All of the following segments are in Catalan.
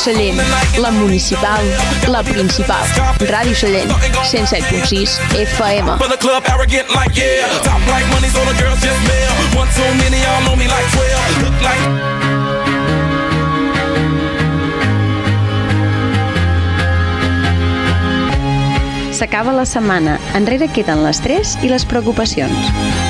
Sallent, la municipal, la principal. Ràdio Sallent, 107.6 FM. For the club, arrogant like yeah. Top like money, so the girls just mail. One too many, y'all know me like 12. Look like. S'acaba la setmana, enrere queden l'estrès i les preocupacions.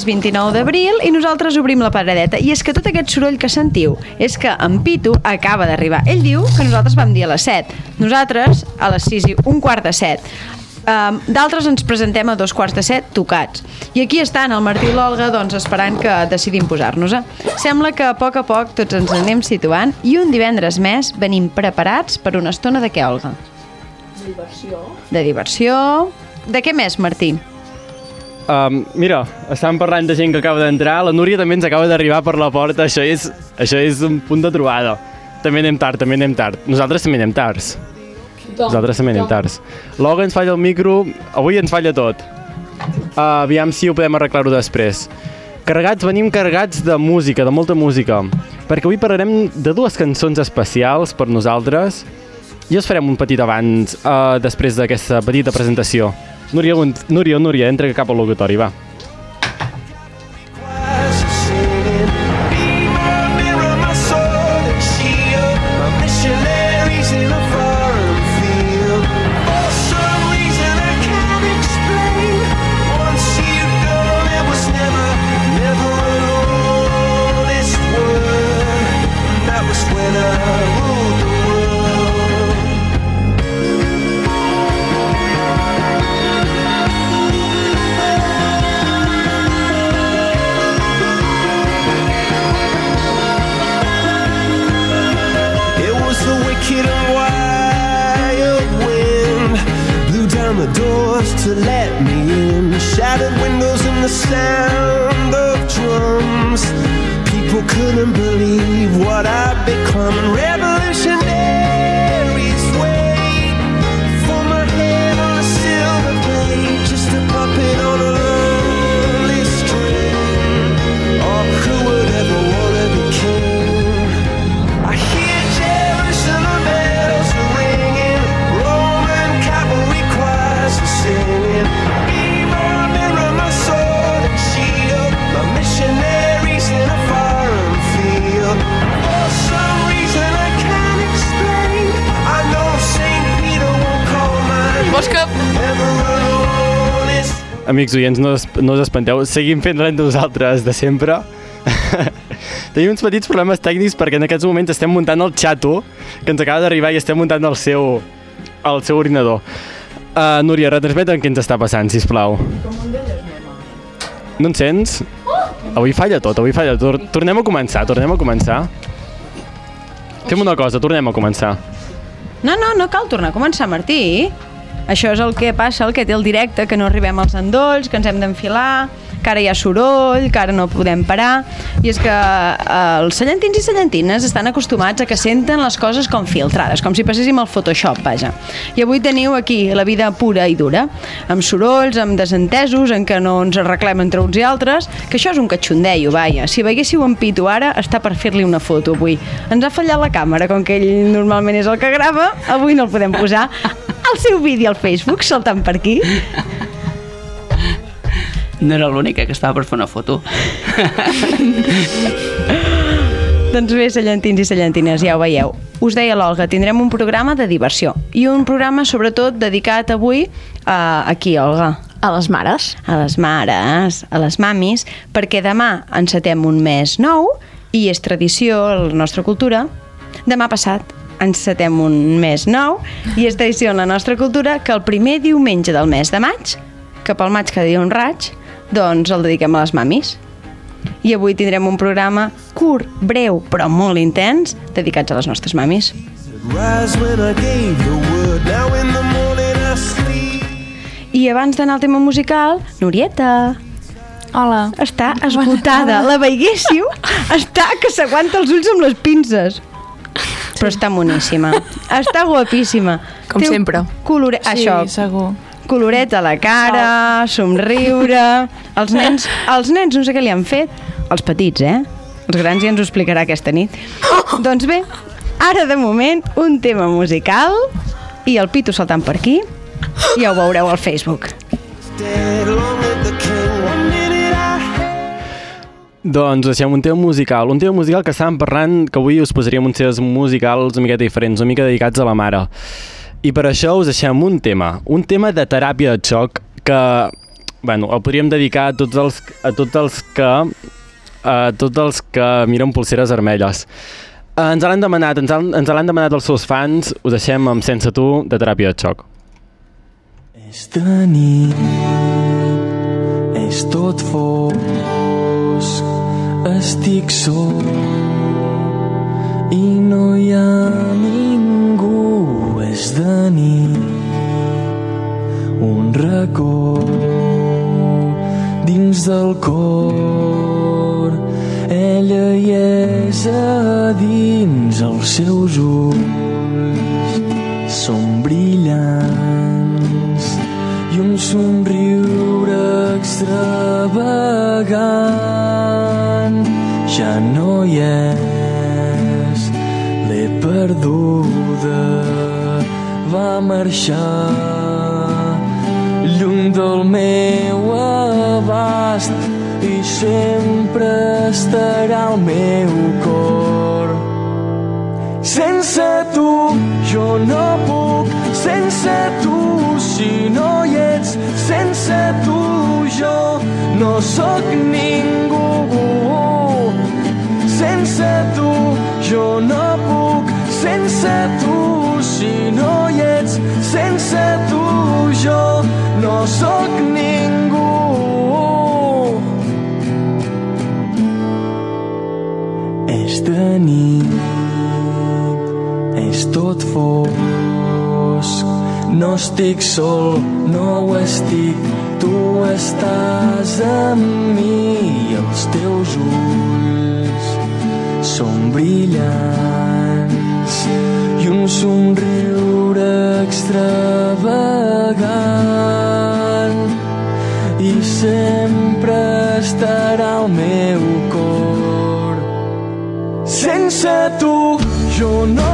És 29 d'abril i nosaltres obrim la paradeta. I és que tot aquest soroll que sentiu és que en Pitu acaba d'arribar. Ell diu que nosaltres vam dir a les 7. Nosaltres a les 6 i un quart de 7. Um, D'altres ens presentem a dos quarts de set tocats. I aquí estan el Martí i l'Olga doncs, esperant que decidim posar-nos. Sembla que a poc a poc tots ens anem situant i un divendres més venim preparats per una estona de què, Olga? De diversió. De diversió. De què més, Martí? Um, mira, estàvem parlant de gent que acaba d'entrar, la Núria també ens acaba d'arribar per la porta, això és, això és un punt de trobada. També anem tard, també anem tard. Nosaltres també anem tards. Nosaltres també anem tards. L'Olga ens falla el micro, avui ens falla tot. Uh, aviam si ho podem arreglar-ho després. Carregats, venim carregats de música, de molta música, perquè avui parlarem de dues cançons especials per nosaltres i us farem un petit abans, uh, després d'aquesta petita presentació. Núria, Núria, Núria, entra cap al locutori, va. Amics oients, no, no us espanteu, seguim fent de nosaltres de sempre. Tenim uns petits problemes tècnics perquè en aquests moments estem muntant el xato que ens acaba d'arribar i estem muntant el seu, el seu ordinador. Uh, Núria, retransmetem què ens està passant, si plau. No ens sents? Avui falla tot, avui falla tot. Tornem a començar, tornem a començar. Fem una cosa, tornem a començar. No, no, no cal tornar a començar, Martí. Això és el que passa, el que té el directe, que no arribem als endolls, que ens hem d'enfilar, que ara hi ha soroll, que ara no podem parar. I és que eh, els cellentins i cellentines estan acostumats a que senten les coses com filtrades, com si passéssim al Photoshop, vaja. I avui teniu aquí la vida pura i dura, amb sorolls, amb desentesos, en què no ens arreglem entre uns i altres, que això és un catxondeio, vaja. Si veiéssiu en Pitu ara, està per fer-li una foto avui. Ens ha fallat la càmera, com que ell normalment és el que grava, avui no el podem posar. El seu vídeo al Facebook, saltant per aquí. No era l'única que estava per fer una foto. Doncs bé, cellentins i cellentines, ja ho veieu. Us deia l'Olga, tindrem un programa de diversió i un programa sobretot dedicat avui a aquí, Olga. A les mares. a les mares, a les mamis, perquè demà encetem un mes nou i és tradició a la nostra cultura. Demà passat encetem un mes nou i és tradició en la nostra cultura que el primer diumenge del mes de maig, que pel maig cada dia un raig, doncs el dediquem a les mamis. I avui tindrem un programa curt, breu, però molt intens, dedicats a les nostres mamis. I abans d'anar al tema musical, Norieta, Hola. està esgotada. La veiguéssiu? Està que s'aguanta els ulls amb les pinces. Però està moníssima. Està guapíssima. Com sempre. Colore... Sí, Això, segur. Coloret a la cara, somriure... Els nens, els nens no sé què li han fet. Els petits, eh? Els grans ja ens ho explicarà aquesta nit. Doncs bé, ara de moment un tema musical i el Pitu saltant per aquí. Ja ho veureu al Facebook. Doncs deixem un tema musical, un tema musical que estàvem parlant, que avui us posaríem uns temes musicals una miqueta diferents, una mica dedicats a la mare. I per això us deixem un tema, un tema de teràpia de xoc que, bueno, el podríem dedicar a tots els, a tots els que a tots els que miren pulseres vermelles. Eh, Ens l'han demanat, ens han- ens l'han demanat els seus fans, us deixem amb Sense tu de teràpia de xoc. És de nit, és tot fosc, estic sol i no hi ha ningú, de nit, un racó dins del cor, ella hi és a dins els seus ulls són brillants i un somriure extravagant. Ja no hi és l'he perduda va marxar lluny del meu abast i sempre estarà al meu cor sense tu jo no puc, sense tu si no hi ets, sense tu jo no sóc ningú. Sense tu jo no puc, sense tu si no hi ets, sense tu jo no sóc ningú. És de nit, és tot fosc. No estic sol, no ho estic, tu estàs amb mi i els teus ulls són brillants un somriure extravagant i sempre estarà al meu cor. Sense tu jo no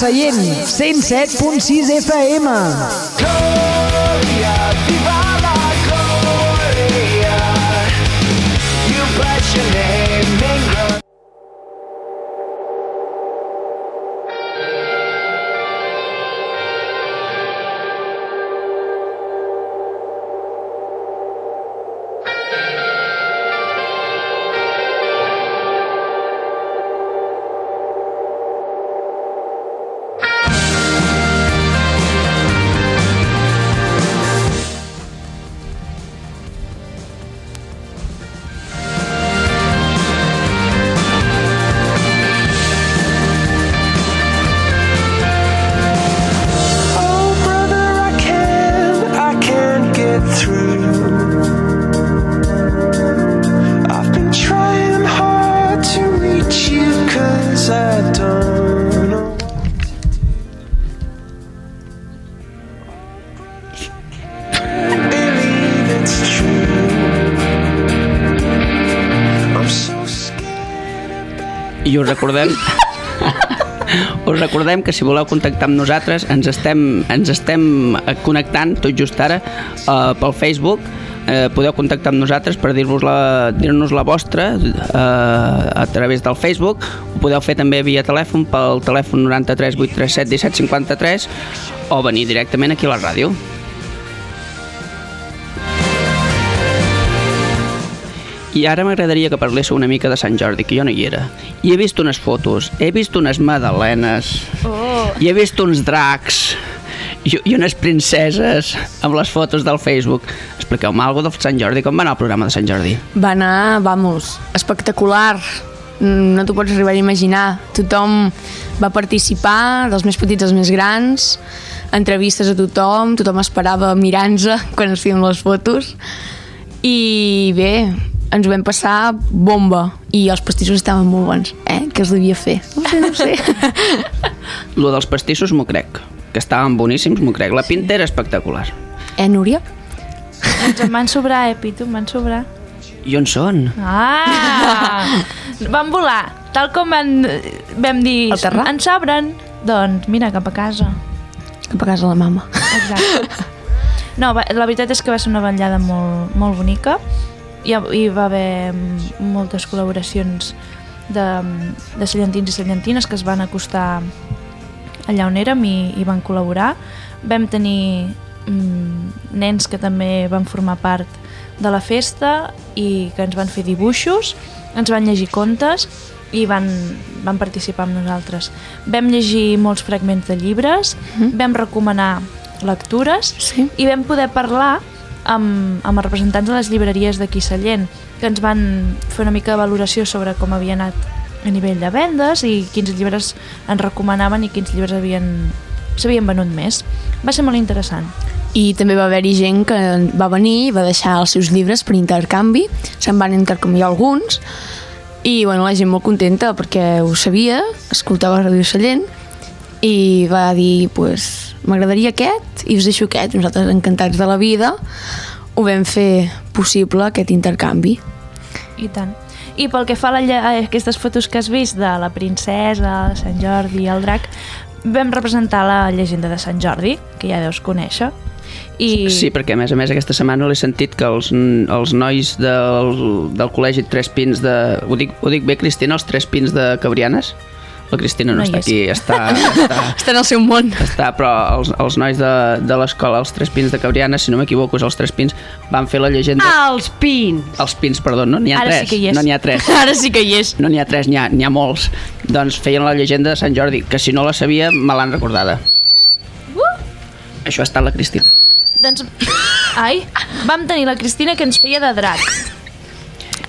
Seient, 107.6 FM. I recordem que si voleu contactar amb nosaltres ens estem, ens estem eh, connectant tot just ara uh, pel Facebook. Eh, podeu contactar amb nosaltres per dir-vos la, dir-nos la vostra eh, a través del Facebook. Ho podeu fer també via telèfon pel telèfon 93 837 17 53 o venir directament aquí a la ràdio I ara m'agradaria que parléssiu una mica de Sant Jordi, que jo no hi era. I he vist unes fotos, he vist unes madalenes, oh. i he vist uns dracs, i, i unes princeses amb les fotos del Facebook. Expliqueu-me alguna de Sant Jordi, com va anar el programa de Sant Jordi? Va anar, vamos, espectacular. Mm, No t'ho pots arribar a imaginar. Tothom va participar, dels més petits als més grans, entrevistes a tothom, tothom esperava mirar-nos quan ens fèiem les fotos. I bé, ens ho vam passar bomba i els pastissos estaven molt bons, eh? Què els devia fer? No sé, no sé. Lo dels pastissos m'ho crec, que estaven boníssims, m'ho crec. La pinta era espectacular. eh, Núria? Ens en van sobrar, eh, Pitu, en van sobrar. I on són? Ah! van volar, tal com van, vam dir, ens sobren. Doncs mira, cap a casa. Cap a casa la mama. Exacte. No, va, la veritat és que va ser una vetllada molt, molt bonica. Hi, ha- hi va haver mm, moltes col·laboracions de, de cellentins i cellentines que es van acostar allà on érem i, i van col·laborar. Vam tenir mm, nens que també van formar part de la festa i que ens van fer dibuixos, ens van llegir contes i van, van participar amb nosaltres. Vam llegir molts fragments de llibres, vam recomanar lectures Sí. i vam poder parlar amb, amb els representants de les llibreries d'aquí Sallent, que ens van fer una mica de valoració sobre com havia anat a nivell de vendes i quins llibres ens recomanaven i quins llibres havien s'havien venut més. Va ser molt interessant. I també va haver-hi gent que va venir i va deixar els seus llibres per intercanvi, se'n van intercanviar alguns, i bueno, la gent molt contenta perquè ho sabia, escoltava Ràdio Sallent, i va dir, pues, m'agradaria aquest i us deixo aquest. Nosaltres, encantats de la vida, ho vam fer possible, aquest intercanvi. I tant. I pel que fa a, la, a aquestes fotos que has vist de la princesa, Sant Jordi i el drac, vam representar la llegenda de Sant Jordi, que ja deus conèixer. I... Sí, perquè a més a més aquesta setmana l'he sentit que els, els nois del, del col·legi Tres Pins de... Ho dic, ho dic bé, Cristina, els Tres Pins de Cabrianes? La Cristina no, No està és. aquí, està, està, Està en el seu món. està però els, els nois de, de l'escola, els Tres Pins de Cabrianes, si no m'equivoco, és els Tres Pins, van fer la llegenda... Els pins! Els Pins, perdó, no n'hi ha Ara sí tres. que hi és. No n'hi ha tres. Ara sí que hi és. No n'hi ha tres, n'hi ha, ha molts. Doncs feien la llegenda de Sant Jordi, que si no la sabia, me l'han recordada. Això ha estat la Cristina. Doncs, ai, vam tenir la Cristina que ens feia de drac.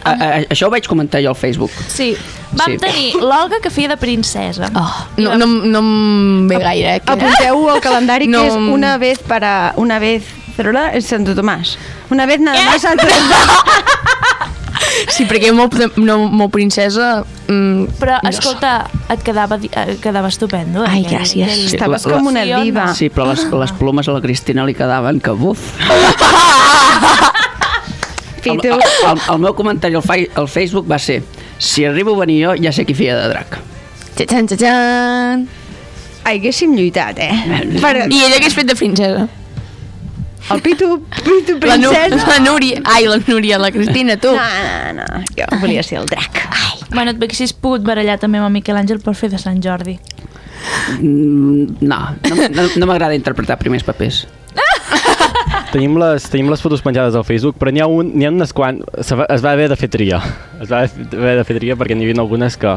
A, a, això ho vaig comentar jo al Facebook. Sí, vam Sí. tenir l'Olga que feia de princesa. Oh, no, no, no em ve gaire, eh? que- Apunteu al calendari No. que és una vez para... Una vez... Cerola és Santo Tomàs. Una vez nada más Santo Tomàs. Sí, perquè molt, no, molt princesa... Mm, Però, no escolta, et quedava, et quedava estupendo. Ai, aquell- gràcies. aquell- Sí, Estaves la- com una Sí o no? diva. Sí, però les, les plomes a la Cristina li quedaven que buf. El, Pitu. el, el, el meu comentari al, al Facebook va ser si arribo a venir jo, ja sé qui feia de drac. Txan, txan, txan. Haguéssim lluitat, eh? Per... I ella hagués fet de princesa. El Pitu, Pitu La, princesa. la Núria. Ai, la Núria, la Cristina, tu. No, no, no, jo volia ser el drac. Ai. Bueno, et haguessis pogut barallar també amb el Miquel Àngel per fer de Sant Jordi. Mm, no, no, no, no m'agrada interpretar primers papers. Tenim les, tenim les fotos penjades al Facebook, però n'hi ha, un, ha unes quan... Es va haver de fer tria. Es va haver de fer tria perquè n'hi havia algunes que...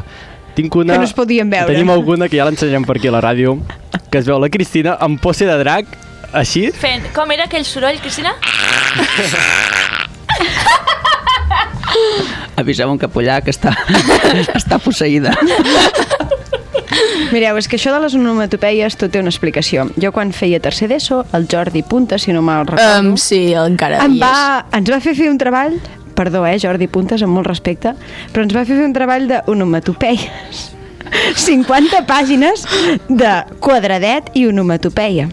Tinc una... Que no es podien veure. Tenim alguna que ja l'ensenyem per aquí a la ràdio, que es veu la Cristina amb pose de drac, així, Fent, com era aquell soroll, Cristina? Aviseu un capollà que està, està posseïda. Mireu, és que això de les onomatopeies tot té una explicació. Jo quan feia tercer d'ESO, el Jordi Punta, si no me'l recordo, Um, sí, encara em va, ens va fer fer un treball, perdó, eh, Jordi Puntes, amb molt respecte, però ens va fer fer un treball d'onomatopeies. 50 pàgines de quadradet i onomatopeia.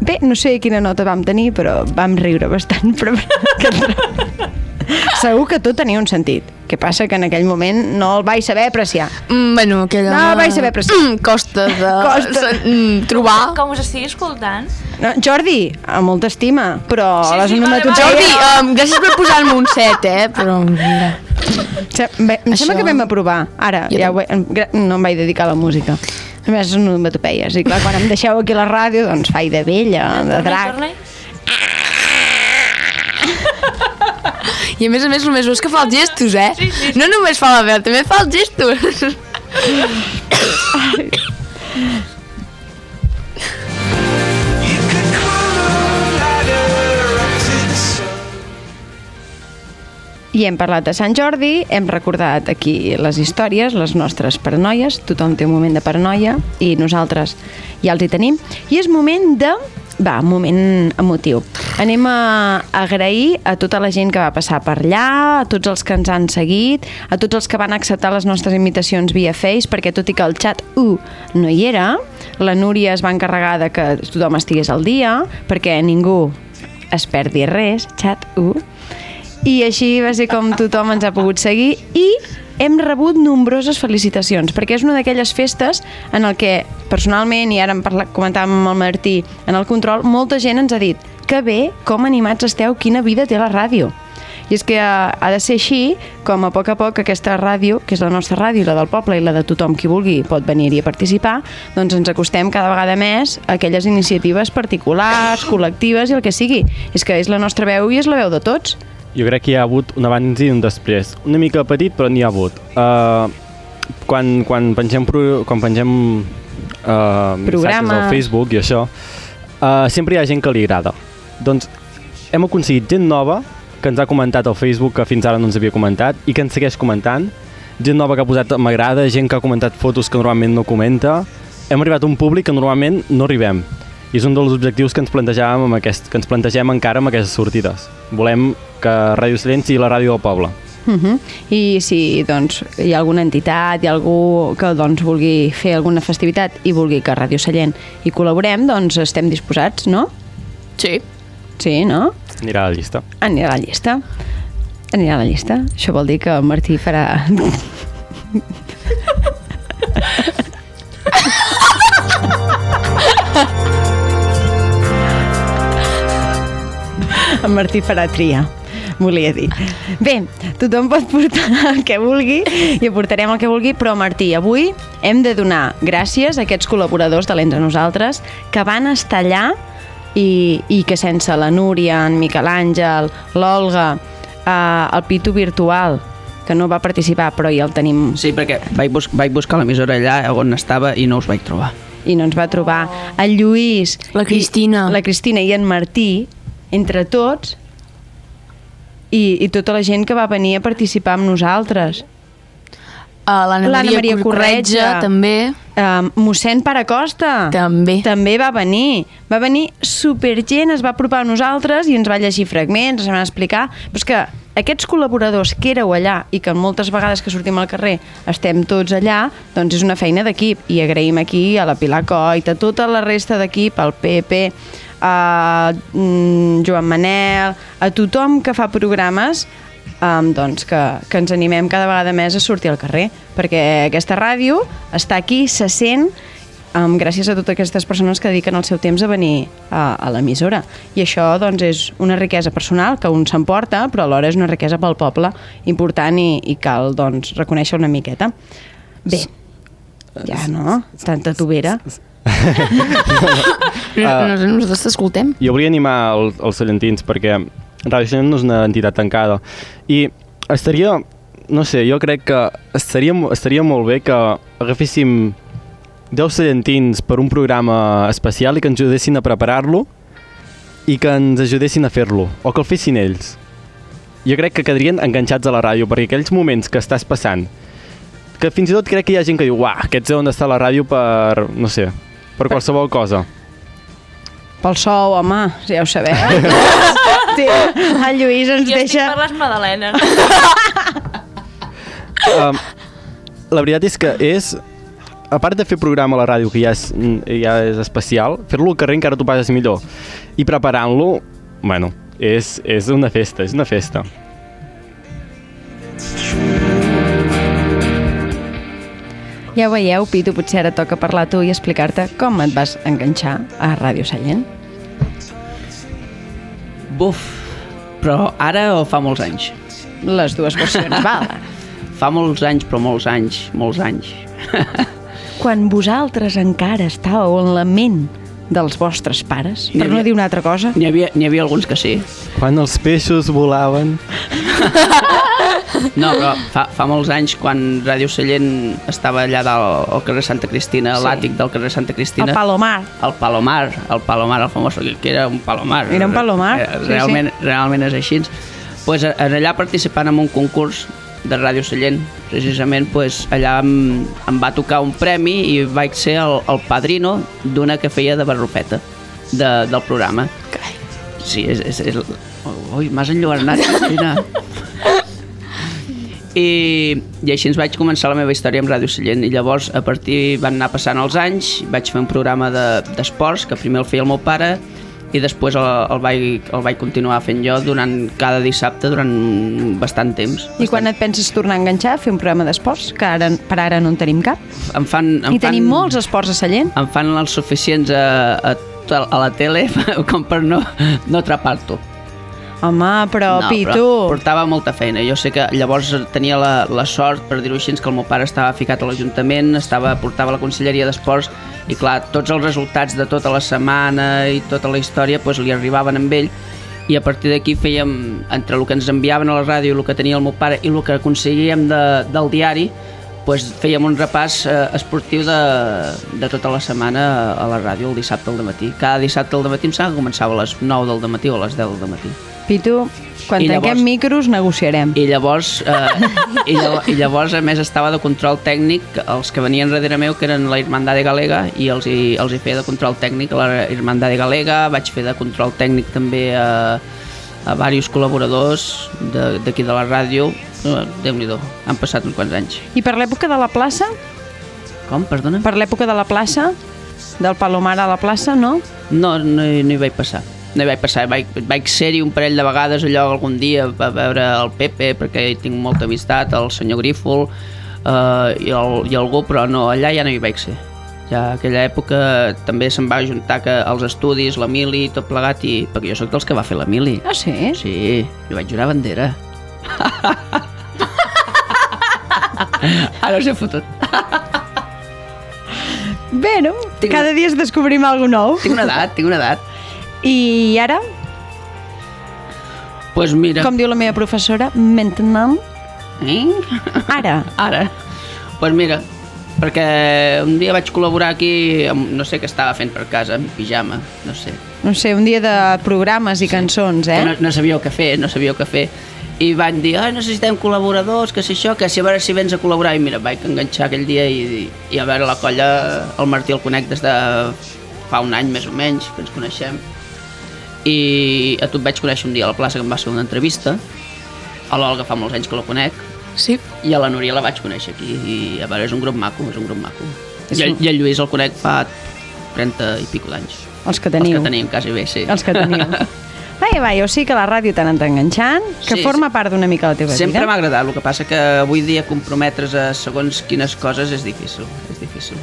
Bé, no sé quina nota vam tenir, però vam riure bastant. Però... Segur que tot tenia un sentit. Què passa? Que en aquell moment no el vaig saber apreciar. Mm, bueno, aquella... No, vaig saber apreciar. Mm, costa de... Costa. Mm, trobar... Com us estigui escoltant, No, Jordi, amb molta estima, però Sí, les sí, vale, onomatopeies... Jordi, um, gràcies per posar-me un set, eh? Però mira... Se- Bé, em sembla Això- que vam aprovar. Ara, Jo ja ho, he- no em vaig dedicar a la música. A més, són onomatopeies. I clar, quan em deixeu aquí a la ràdio, doncs faig de vella, de drac. I a més a més només veus que fa els gestos, eh? Sí, sí. No només fa la veu, també fa els gestos. I hem parlat de Sant Jordi, hem recordat aquí les històries, les nostres paranoies, tothom té un moment de paranoia i nosaltres ja els hi tenim. I és moment de... Va, un moment emotiu. Anem a agrair a tota la gent que va passar per allà, a tots els que ens han seguit, a tots els que van acceptar les nostres invitacions via Face, perquè tot i que el xat 1 no hi era, la Núria es va encarregar de que tothom estigués al dia, perquè ningú es perdi res, xat 1, i així va ser com tothom ens ha pogut seguir i hem rebut nombroses felicitacions perquè és una d'aquelles festes en el que personalment, i ara em parla, comentàvem amb el Martí en el control, molta gent ens ha dit que bé, com animats esteu, quina vida té la ràdio i és que ha, ha de ser així com a poc a poc aquesta ràdio, que és la nostra ràdio, la del poble i la de tothom qui vulgui pot venir-hi a participar, doncs ens acostem cada vegada més a aquelles iniciatives particulars, col·lectives i el que sigui. És que és la nostra veu i és la veu de tots. Jo crec que hi ha hagut un abans i un després. Una mica petit, però n'hi ha hagut. Uh, quan, quan pengem, pro, quan pengem uh, missatges Programa. al Facebook i això, uh, sempre hi ha gent que li agrada. Doncs hem aconseguit gent nova que ens ha comentat al Facebook que fins ara no ens havia comentat i que ens segueix comentant, gent nova que ha posat m'agrada, gent que ha comentat fotos que normalment no comenta. Hem arribat a un públic que normalment no arribem. I és un dels objectius que ens plantejàvem amb aquest, que ens plantegem encara amb aquestes sortides. Volem que Ràdio Sallent sigui la ràdio del poble. Uh -huh. I si doncs, hi ha alguna entitat, hi ha algú que doncs, vulgui fer alguna festivitat i vulgui que a Ràdio Sallent hi col·laborem, doncs estem disposats, no? Sí. Sí, no? Anirà a la llista. Anirà a la llista. Anirà a la llista. Això vol dir que el Martí farà... en Martí farà tria volia dir. Bé, tothom pot portar el que vulgui i aportarem el que vulgui, però Martí, avui hem de donar gràcies a aquests col·laboradors de l'Entre Nosaltres que van estar allà i, i que sense la Núria, en Miquel Àngel, l'Olga, eh, el Pitu Virtual, que no va participar però ja el tenim Sí, perquè vaig, bus vaig buscar l'emissora allà on estava i no us vaig trobar. i no ens va trobar el Lluís, La Cristina. i, la Cristina i en Martí, entre tots, i, i tota la gent que va venir a participar amb nosaltres. Uh, L'Anna Maria, Maria Corretja, Corretja. també. Um, mossèn Paracosta També. també va venir va venir supergent, es va apropar a nosaltres i ens va llegir fragments, ens va explicar però és que aquests col·laboradors que éreu allà i que moltes vegades que sortim al carrer estem tots allà, doncs és una feina d'equip i agraïm aquí a la Pilar Coit, a tota la resta d'equip, al Pepe a mm, Joan Manel a tothom que fa programes um, doncs que, que ens animem cada vegada més a sortir al carrer perquè aquesta ràdio està aquí, se sent um, gràcies a totes aquestes persones que dediquen el seu temps a venir a, a l'emissora. I això doncs és una riquesa personal que un s'emporta però alhora és una riquesa pel poble important i, i cal doncs reconèixer una miqueta. Bé, ja no? Tanta tovera Uh, nosaltres t'escoltem. Jo volia animar el, els cellentins perquè Ràdio Sallent no és una entitat tancada i estaria, no sé, jo crec que estaria, estaria molt bé que agaféssim 10 cellentins per un programa especial i que ens ajudessin a preparar-lo i que ens ajudessin a fer-lo, o que el fessin ells. Jo crec que quedarien enganxats a la ràdio, perquè aquells moments que estàs passant, que fins i tot crec que hi ha gent que diu uah, aquests deuen d'estar a la ràdio per, no sé, per qualsevol cosa. pel sou, home, ja ho sabeu sí, el Lluís ens Jo estic deixa per les magdalenes. um, la veritat és que és a part de fer programa a la ràdio que ja és, ja és especial fer-lo al carrer encara t'ho passes millor i preparant-lo, bueno és, és una festa, és una festa true. Ja ho veieu, Pitu, potser ara toca parlar tu i explicar-te com et vas enganxar a Ràdio Sallent. Buf, però ara o fa molts anys? Les dues versions, val. Fa molts anys, però molts anys, molts anys. Quan vosaltres encara estàveu en la ment dels vostres pares, N'hi per no havia- dir una altra cosa, N'hi havia, havia alguns que sí. Quan els peixos volaven... No, però fa, fa molts anys, quan Ràdio Sallent estava allà dalt al carrer Santa Cristina, Sí. sí. l'àtic del carrer Santa Cristina... el Palomar. el Palomar, el Palomar, el famós, que era un Palomar. Era un Palomar, Eh, sí, Realment, realment és així. Pues, allà participant en un concurs de Ràdio Sallent, precisament, pues, allà em, em va tocar un premi i vaig ser el, el padrino d'una que feia de barrufeta de, del programa. Sí, és... és, és ui, m'has enlluernat, Cristina. I, i així ens vaig començar la meva història amb Ràdio Sallent. I llavors a partir van anar passant els anys vaig fer un programa de- d'esports que primer el feia el meu pare i després el, el, vaig, el vaig continuar fent jo durant cada dissabte durant bastant temps. I quan et penses tornar a enganxar a fer un programa d'esports, que ara, per ara no en tenim cap, em fan, em i tenim fan, molts esports a Sallent, em fan els suficients a, a, a la tele com per no, no atrapar-t'ho home, però no, Pitu... però portava molta feina. Jo sé que llavors tenia la, la sort, per dir-ho així, que el meu pare estava ficat a l'Ajuntament, estava portava la Conselleria d'Esports i clar, tots els resultats de tota la setmana i tota la història doncs, li arribaven amb ell i a partir d'aquí fèiem, entre el que ens enviaven a la ràdio, el que tenia el meu pare i el que aconseguíem de, del diari, doncs fèiem un repàs eh, esportiu de, de tota la setmana a la ràdio el dissabte al matí. Cada dissabte al matí em sembla que començava a les 9 del matí o a les 10 del matí. Pitu, quan I tanquem llavors- micros negociarem. I llavors, eh, i, llavors, i llavors, a més, estava de control tècnic els que venien darrere meu, que eren la Irmandade Galega, i els hi, els hi feia de control tècnic a la Irmandade Galega, vaig fer de control tècnic també a, a diversos col·laboradors d'aquí de, de la ràdio. Eh, Déu-n'hi-do, han passat uns quants anys. I per l'època de la plaça, Com, perdona? per l'època de la plaça, del Palomar a la plaça, no? No, no, hi- no hi vaig passar. No hi vaig passar, vaig, vaig ser-hi un parell de vegades allò algun dia a veure el Pepe, perquè hi tinc molta amistat, el senyor Grífol eh, i, el, i algú, però no, allà ja no hi vaig ser. Ja aquella època també se'n va ajuntar que els estudis, la mili, tot plegat, i, perquè jo sóc dels que va fer la mili. Ah, sí? Sí, jo vaig jurar bandera. Ara us he fotut. Bé, no? Tinc- Cada dia es descobrim alguna nou. Tinc una edat, tinc una edat. I ara, Pues mira... com diu la meva professora, maintenant, Eh? ara. Ara. pues mira, perquè un dia vaig col·laborar aquí, amb, no sé què estava fent per casa, amb pijama, no sé. No sé, un dia de programes i cançons, Que eh? No, no sabíeu què fer, no sabíeu què fer. I van dir, ai, necessitem col·laboradors, que si això, que si a veure si vens a col·laborar. I mira, vaig enganxar aquell dia i, i a veure la colla, el Martí el conec des de fa un any més o menys, que ens coneixem. I a tu et vaig conèixer un dia a la plaça que em va fer una entrevista, a l'Olga fa molts anys que la conec, Sí. i a la Núria la vaig conèixer aquí i a veure, és un grup maco, és un grup maco I, un- i el Lluís el conec fa 30 i pico d'anys Els que els teniu. que tenim quasi bé, sí Els que teniu. Va, jo sí que la ràdio t'ha anat enganxant, que Sí, forma part d'una mica de la teva sempre vida. m'ha agradat, el que passa que avui dia comprometre's a segons quines coses és difícil és difícil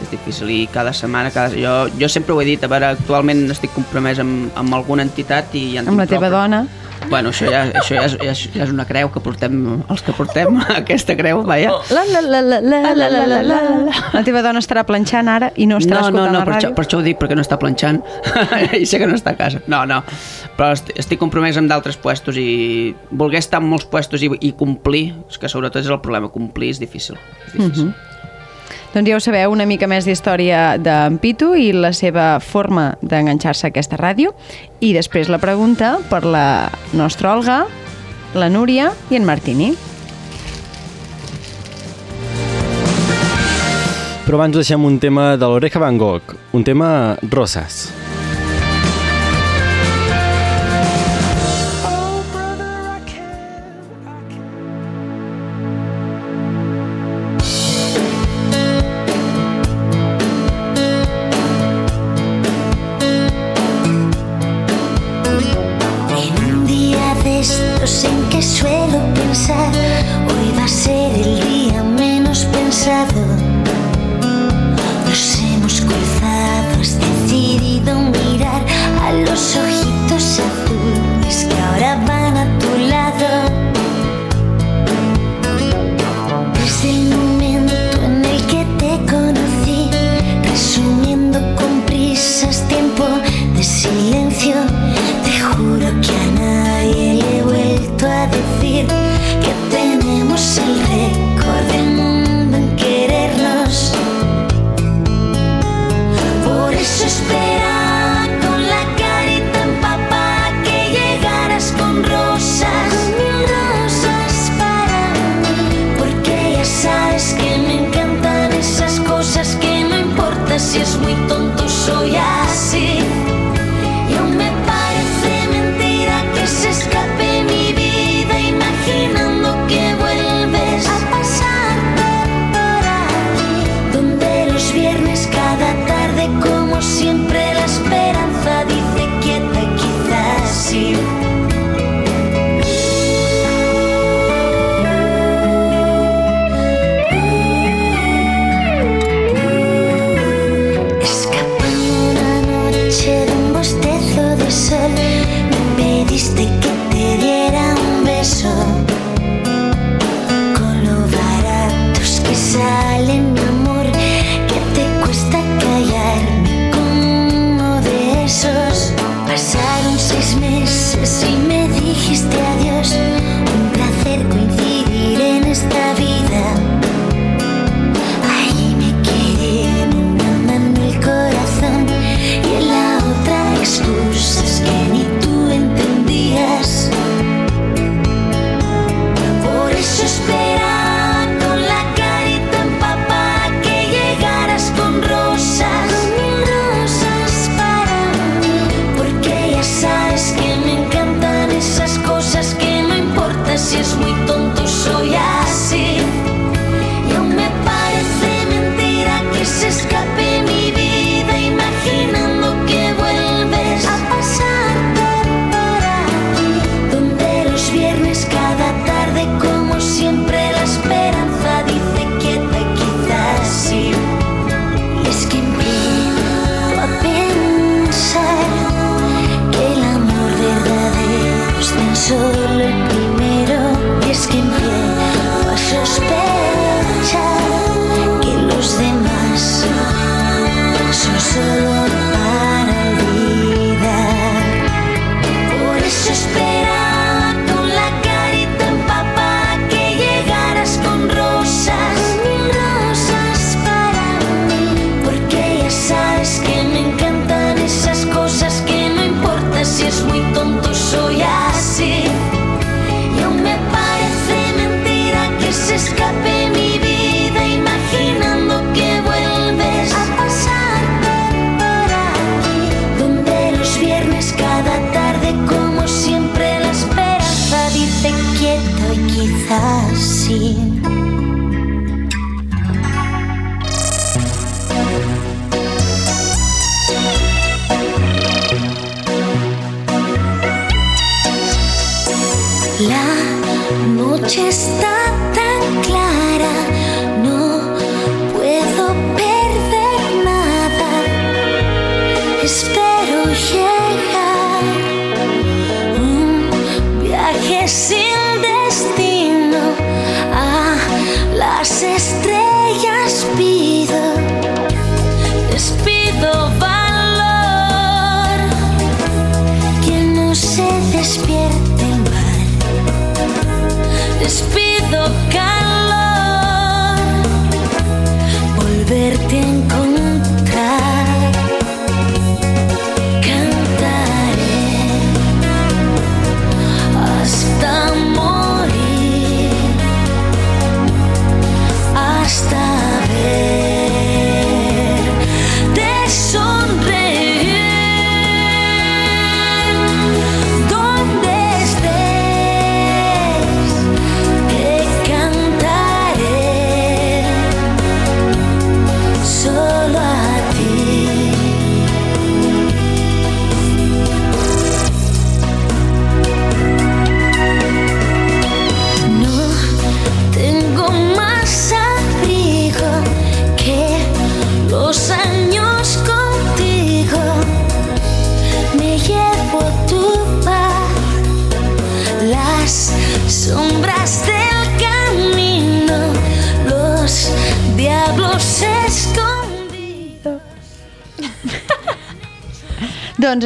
és difícil i cada setmana cada... Jo, jo sempre ho he dit, a veure, actualment estic compromès amb, amb alguna entitat i Amb la teva dona. Bueno, això ja, això ja, és, ja, és, ja és una creu que portem, els que portem aquesta creu, vaja. La, la, la, la, la, la, la, la, la, la. La teva dona estarà planxant ara i no estarà no, no, escoltant no, la per això, ràdio? per això ho dic, perquè no està planxant i sé que no està a casa. No, no, però estic, estic compromès amb d'altres puestos i voler estar en molts puestos i, i complir, és que sobretot és el problema, complir és difícil. És difícil. Mhm. Doncs ja ho sabeu, una mica més d'història d'en Pitu i la seva forma d'enganxar-se a aquesta ràdio. I després la pregunta per la nostra Olga, la Núria i en Martini. Però abans deixem un tema de l'Oreja Van Gogh, un tema Rosas. En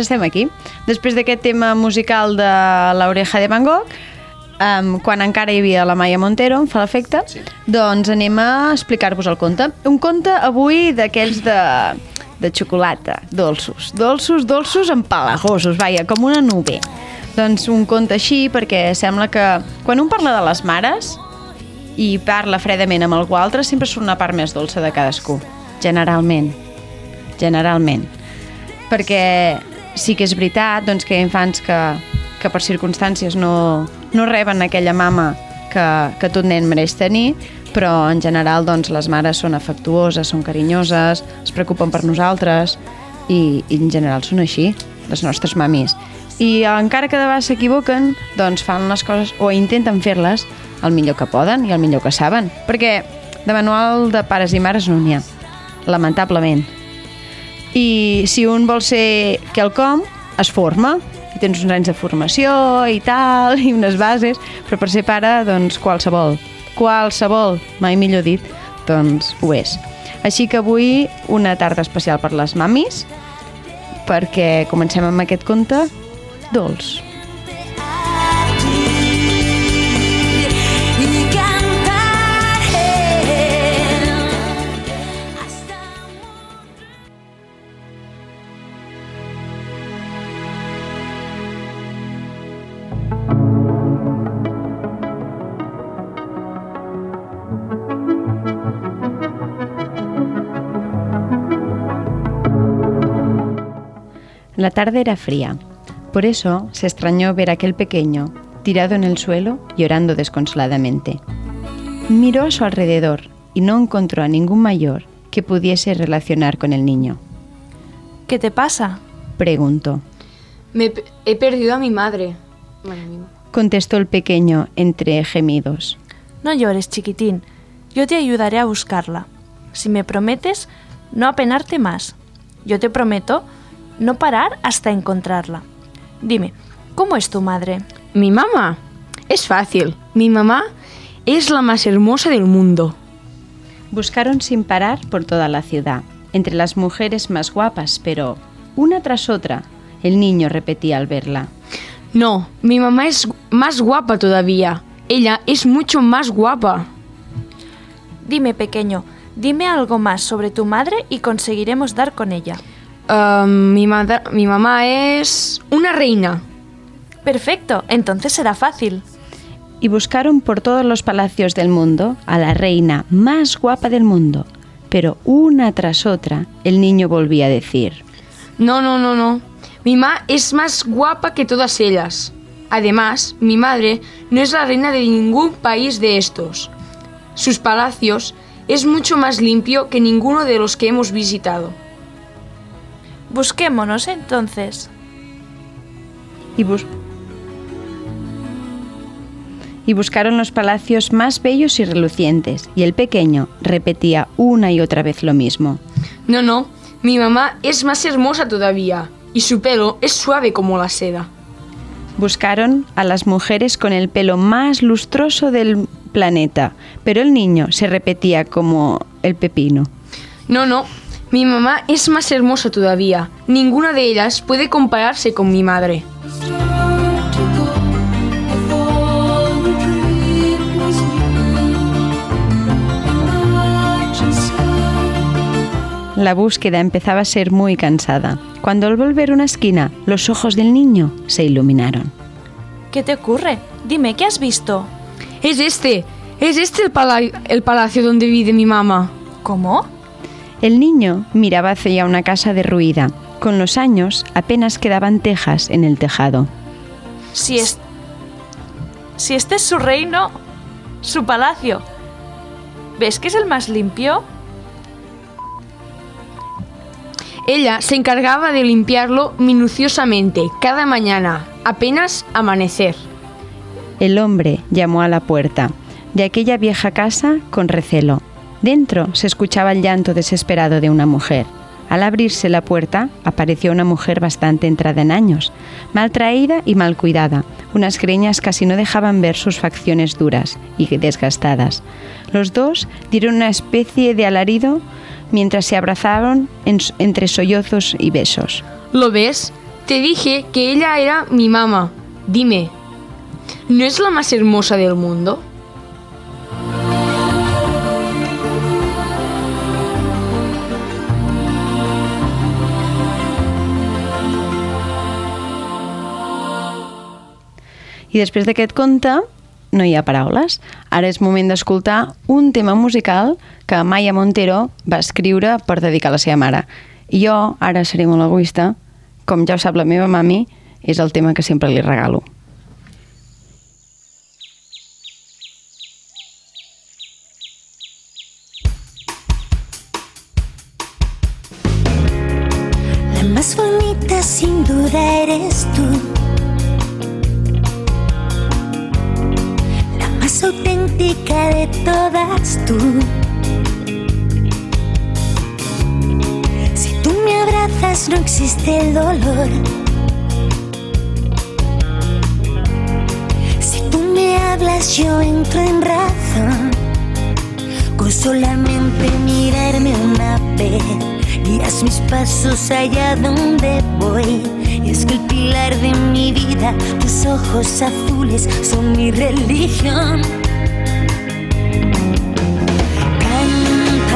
estem aquí. Després d'aquest tema musical de l'oreja de Van Gogh, um, quan encara hi havia la Maia Montero, em fa l'efecte, sí. doncs anem a explicar-vos el conte. Un conte avui d'aquells de de xocolata, dolços, dolços, dolços empalagosos, vaja, com una nube. Doncs un conte així perquè sembla que quan un parla de les mares i parla fredament amb algú altre sempre surt una part més dolça de cadascú, generalment, generalment. Perquè sí que és veritat doncs, que hi ha infants que, que per circumstàncies no, no reben aquella mama que, que tot nen mereix tenir, però en general doncs, les mares són afectuoses, són carinyoses, es preocupen per nosaltres i, i en general són així, les nostres mamis. I encara que de vegades s'equivoquen, doncs fan les coses o intenten fer-les el millor que poden i el millor que saben, perquè de manual de pares i mares no n'hi ha, lamentablement. I si un vol ser quelcom, es forma, i tens uns anys de formació i tal, i unes bases, però per ser pare, doncs qualsevol, qualsevol, mai millor dit, doncs ho és. Així que avui una tarda especial per les mamis, perquè comencem amb aquest conte dolç. La tarde era fría. Por eso se extrañó ver a aquel pequeño tirado en el suelo llorando desconsoladamente. Miró a su alrededor y no encontró a ningún mayor que pudiese relacionar con el niño. ¿Qué te pasa? Preguntó. Me he perdido a mi madre. Contestó el pequeño entre gemidos. No llores, chiquitín. Yo te ayudaré a buscarla. Si me prometes no apenarte más. Yo te prometo no parar hasta encontrarla. Dime, ¿cómo es tu madre? Mi mamá. Es fácil. Mi mamá es la más hermosa del mundo. Buscaron sin parar por toda la ciudad, entre las mujeres más guapas, pero una tras otra, el niño repetía al verla. No, mi mamá es más guapa todavía. Ella es mucho más guapa. Dime, pequeño, dime algo más sobre tu madre y conseguiremos dar con ella. Mi, madre- mi mamá es una reina. Perfecto, entonces será fácil. y buscaron por todos los palacios del mundo a la reina más guapa del mundo. Pero una tras otra el niño volvía a decir, No, no, no, no. Mi mamá es más guapa que todas ellas. Además, mi madre no es la reina de ningún país de estos. Sus palacios es mucho más limpio que ninguno de los que hemos visitado. Busquémonos entonces. y, bus- y buscaron los palacios más bellos y relucientes, y el pequeño repetía una y otra vez lo mismo. No, no. Mi mamá es más hermosa todavía. Y su pelo es suave como la seda. Buscaron a las mujeres con el pelo más lustroso del planeta, pero el niño se repetía como el pepino. No, no. Mi mamá es más hermosa todavía. Ninguna de ellas puede compararse con mi madre. La búsqueda empezaba a ser muy cansada. Cuando al volver una esquina, los ojos del niño se iluminaron. ¿Qué te ocurre? Dime, ¿qué has visto? Es este. Es este el, pala- el palacio donde vive mi mamá. ¿Cómo? El niño miraba hacia una casa derruida. Con los años apenas quedaban tejas en el tejado. Si es... Si este es su reino, su palacio. ¿Ves que es el más limpio? Ella se encargaba de limpiarlo minuciosamente cada mañana, apenas amanecer. El hombre llamó a la puerta de aquella vieja casa con recelo. Dentro se escuchaba el llanto desesperado de una mujer. Al abrirse la puerta apareció una mujer bastante entrada en años, mal traída y mal cuidada. Unas greñas casi no dejaban ver sus facciones duras y desgastadas. Los dos dieron una especie de alarido mientras se abrazaron en- entre sollozos y besos. ¿Lo ves? Te dije que ella era mi mamá. Dime, ¿no es la más hermosa del mundo? I després d'aquest conte no hi ha paraules. Ara és moment d'escoltar un tema musical que Maya Montero va escriure per dedicar a la seva mare. I jo, ara seré molt egoista, com ja ho sap la meva mami, és el tema que sempre li regalo. Todas tú. Si tú me abrazas no existe el dolor. Si tú me hablas yo entro en razón. Con solamente mirarme una vez Guías mis pasos allá donde voy es que el pilar de mi vida Tus ojos azules son mi religión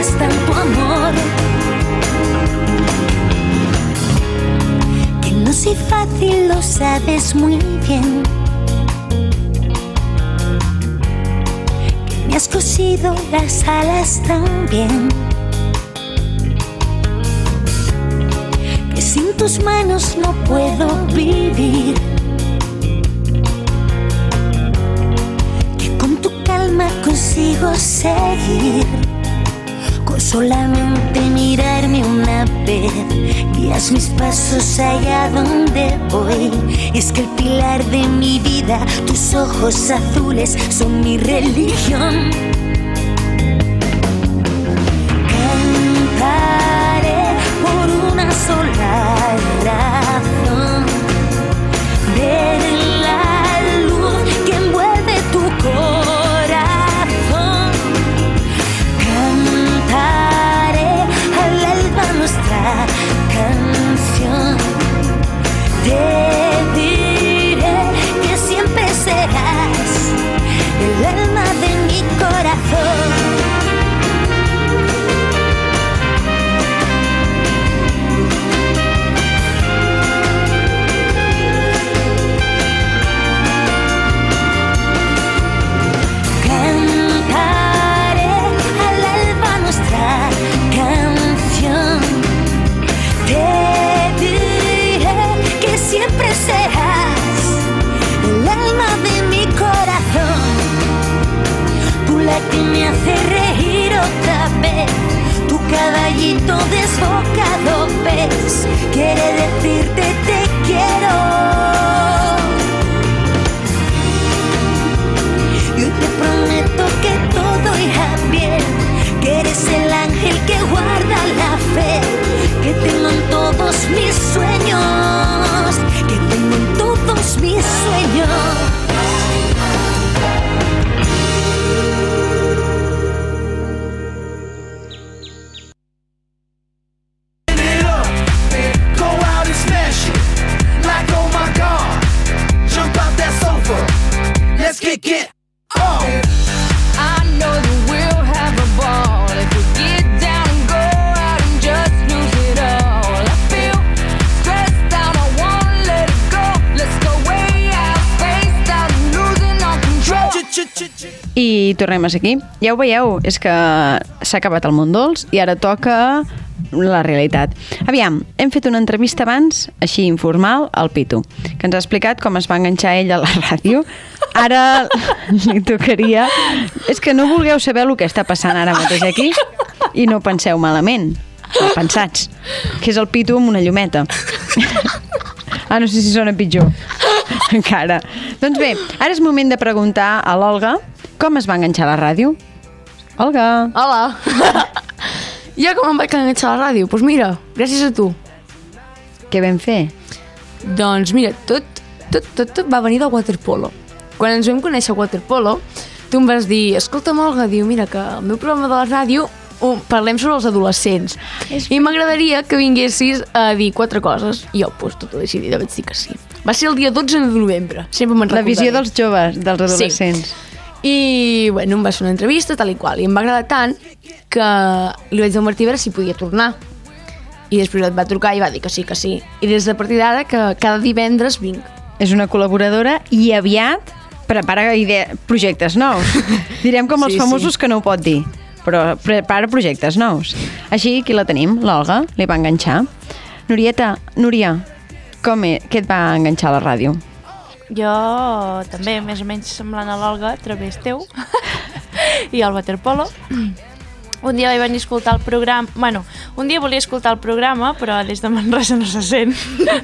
Das tanto amor que no soy fácil, lo sabes muy bien. Me has cosido las alas también. Que sin tus manos no puedo vivir. Que con tu calma consigo seguir. Solamente mirarme una vez, guías mis pasos allá donde voy. Es que el pilar de mi vida, tus ojos azules, son mi religión. Cantaré por una sola razón. Ver day. La que me hace reír otra vez. Tu caballito desbocado ves. Quiere decirte te quiero. Y hoy te prometo que todo irá bien, que eres el ángel que guarda la fe, que tengo en todos mis sueños, que tengo en todos mis sueños. Tornem a ser aquí. Ja ho veieu, és que s'ha acabat el món dolç i ara toca la realitat. Aviam, hem fet una entrevista abans, així informal, al Pitu, que ens ha explicat com es va enganxar ell a la ràdio. Ara li tocaria... És que no vulgueu saber el que està passant ara mateix aquí i no penseu malament, mal pensats, que és el Pitu amb una llumeta. Ah, no sé si sona pitjor. Encara. Doncs bé, ara és moment de preguntar a l'Olga com es va enganxar a la ràdio. Olga. Hola. jo com em vaig enganxar a la ràdio? Doncs pues mira, gràcies a tu. Què vam fer? Doncs mira, tot, tot, tot, tot va venir del waterpolo. Quan ens vam conèixer a waterpolo, tu em vas dir, escolta, Olga, diu, mira, que el meu programa de la ràdio un, parlem sobre els adolescents. I m'agradaria que vinguessis a dir quatre coses. I jo, pues, tot decidida, vaig dir que sí. Va ser el dia 12 de novembre. Sempre me'n La visió recordaré. dels joves, dels adolescents. I, bueno, em va fer una entrevista, tal i qual, i em va agradar tant que li vaig dir al Martí a veure si podia tornar. I després et va trucar i va dir que sí, que sí. I des de partir d'ara, que cada divendres vinc. És una col·laboradora i aviat prepara idea, projectes nous. Direm com els Sí, famosos que no ho pot dir, però prepara projectes nous. Així, aquí la tenim, l'Olga, li va enganxar. Norieta, Núria, com és, què et va enganxar a la ràdio? Jo també, més o menys semblant a l'Olga, a través teu, i al waterpolo. Un dia vaig venir a escoltar el programa... Bueno, un dia volia escoltar el programa, però des de Manresa no se sent.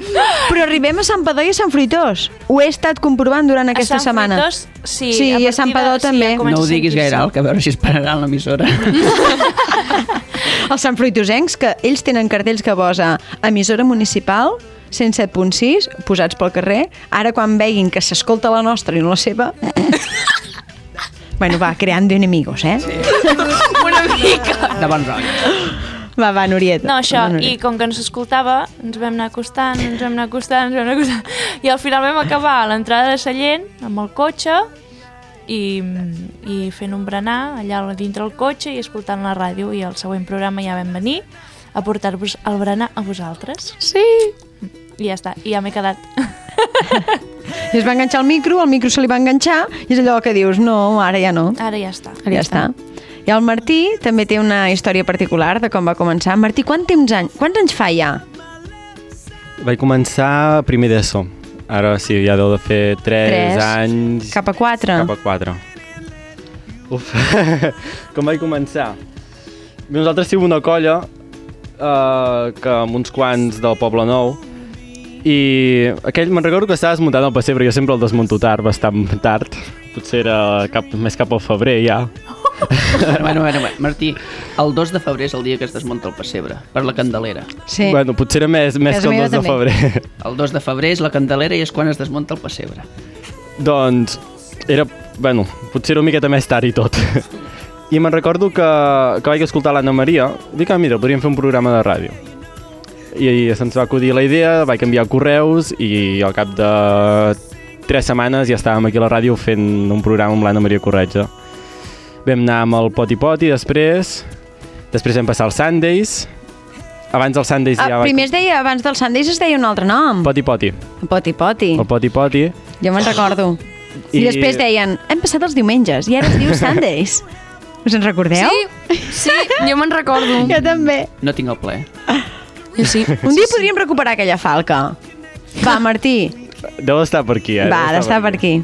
Però arribem a Sant Padó i a Sant Fruitós. Ho he estat comprovant durant aquesta a Sant setmana. Fruitós, sí. Sí, i a Sant Padó de- també. ja comença No ho a diguis gaire alt, que a veure si es pararan l'emissora. Els Sant Fruitosencs, que ells tenen cartells que posa emissora municipal 107.6, posats pel carrer. Ara, quan veguin que s'escolta la nostra i no la seva... bueno, va, creant enemigos, eh? Sí. Una mica. De bon rotllo. Va, va, Norieta. No, això, Va, i com que no s'escoltava, ens vam anar acostant, ens vam anar acostant, ens vam anar acostant, i al final vam acabar a l'entrada de Sallent amb el cotxe i, i fent un berenar allà dintre el cotxe i escoltant la ràdio i el següent programa ja vam venir a portar-vos el berenar a vosaltres. Sí. I ja està, i ja m'he quedat. I es va enganxar el micro, el micro se li va enganxar, i és allò que dius, no, ara ja no. Ara ja està. Ja, ja està. I el Martí també té una història particular de com va començar. Martí, quant temps any, quants anys fa ja? Vaig començar primer d'ESO. Ara sí, ja deu de fer 3, Tres. anys... Cap a quatre? Cap a 4. Uf, com vaig començar? Nosaltres tenim una colla eh, que amb uns quants del Poble Nou i aquell me'n recordo que estava desmuntant el pessebre, jo sempre el desmunto tard, bastant tard, potser era cap, més cap al febrer ja. bueno, bueno, bueno, Martí, el 2 de febrer és el dia que es desmunta el pessebre, per la Candelera. Sí. Bueno, potser era més, més Casa que el meva 2 de també. febrer. El 2 de febrer és la Candelera i és quan es desmunta el pessebre. Doncs era, bueno, potser era una miqueta més tard i tot. I me'n recordo que, que vaig escoltar l'Anna Maria, dic, ah, mira, podríem fer un programa de ràdio. I, se'ns va acudir la idea, vaig enviar correus i al cap de tres setmanes ja estàvem aquí a la ràdio fent un programa amb l'Anna Maria Corretja. Vam anar amb el Poti Poti després, després vam passar als Sundays, abans dels Sundays Ah, ja vaig... primer es deia, abans dels Sundays es deia un altre nom. Poti Poti, Poti Poti. el Poti Poti. Jo me'n recordo. I... I- I després deien, hem passat els diumenges i ara es diu Sundays. Us en recordeu? Sí, sí, jo me'n recordo. Jo també. No tinc el ple. Sí. Un dia podríem recuperar aquella falca. Va, Martí, Deu estar per aquí, eh? va, Deu d'estar per aquí.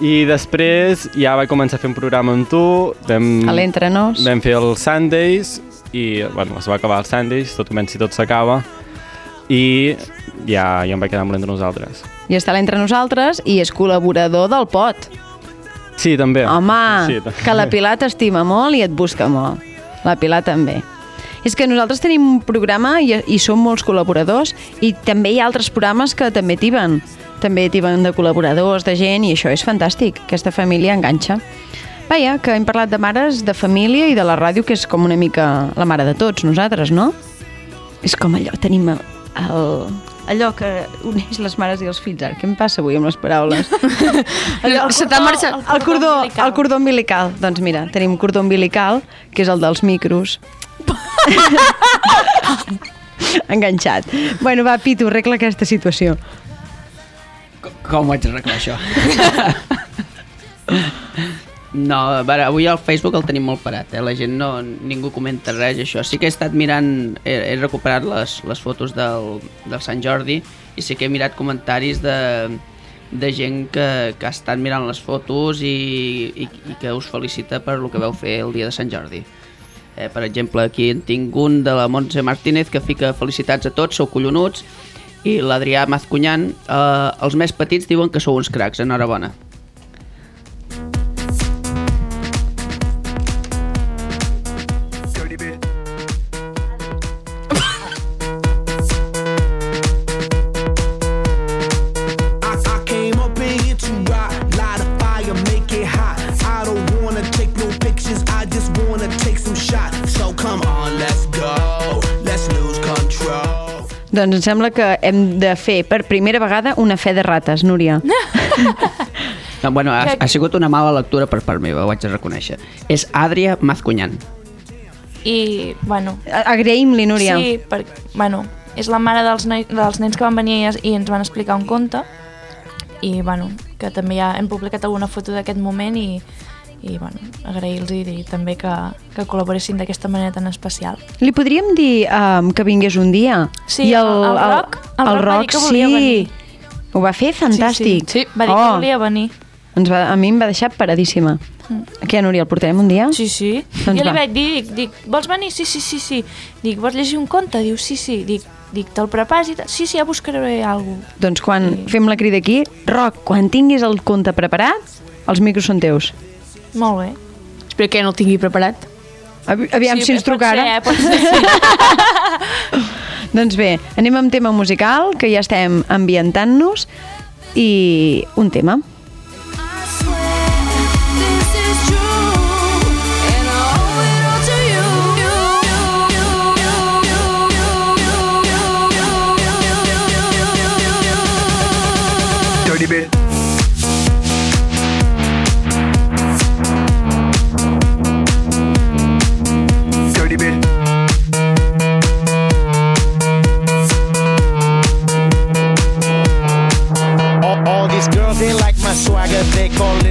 I després ja vaig començar a fer un programa amb tu, vam, A l'Entrenos. vam fer els Sundays i, bueno, es va acabar els Sundays, tot comença i tot s'acaba i ja, ja em vaig quedar amb l'entre nosaltres. I està l'entre nosaltres i és col·laborador del pot. Sí, també. Home, sí, ta- que la Pilar t'estima molt i et busca molt. La Pilar també. És que nosaltres tenim un programa i, i som molts col·laboradors i també hi ha altres programes que també tiben. També tiben de col·laboradors, de gent, i això és fantàstic. Aquesta família enganxa. Vaja, que hem parlat de mares, de família i de la ràdio, que és com una mica la mare de tots nosaltres, no? És com allò, tenim el, allò que uneix les mares i els fills. Ara, què em passa avui amb les paraules? allò, Se t'ha marxat- el, el, cordó, umbilical. el cordó umbilical. Doncs mira, tenim cordó umbilical, que és el dels micros. Enganxat. Bueno, va, Pitu, arregla aquesta situació. Com ho haig d'arreglar, això? No, a veure, avui al Facebook el tenim molt parat, eh? la gent no, ningú comenta res, això. Sí que he estat mirant, he, he recuperat les, les fotos del, del Sant Jordi i sí que he mirat comentaris de, de gent que, que ha estat mirant les fotos i, i, i que us felicita per el que veu fer el dia de Sant Jordi. Eh, per exemple, aquí en tinc un de la Montse Martínez que fica felicitats a tots, sou collonuts, i l'Adrià Mazcunyan, eh, els més petits diuen que sou uns cracs, enhorabona. Doncs em sembla que hem de fer per primera vegada una fe de rates, Núria. No, bueno, ha, ha sigut una mala lectura per part meva, ho haig de reconèixer. És Adria Mazcunyan. I, bueno, A- Agraïm-li, Núria. sí, per, bueno, és la mare dels, noi, dels nens que van venir i ens van explicar un conte i, bueno, que també ja hem publicat alguna foto d'aquest moment i, i bueno, agrair-los i dir també que, que col·laboressin d'aquesta manera tan especial. Li podríem dir um, que vingués un dia? Sí, I el- el Roc- el el Roc va dir Roc, que volia sí. venir. Ho va fer fantàstic. Sí, sí. Va dir que Oh, volia venir. ens va, a mi em va deixar paradíssima. Què, Núria, el portarem un dia? Sí, sí. Doncs jo li va. vaig dir, dic, dic, vols venir? Sí, sí, sí, sí. Dic, vols llegir un conte? Diu, sí, sí. Dic, dic te'l prepares i tal? Sí, sí, ja buscaré alguna cosa. Doncs quan Sí. fem la crida aquí, Roc, quan tinguis el conte preparat, els micros són teus. Molt bé. Espero que no el tingui preparat. Avi- Aviam si ens truca ara. eh? Pot ser, sí. Doncs bé, anem amb tema musical, que ja estem ambientant-nos, i un tema.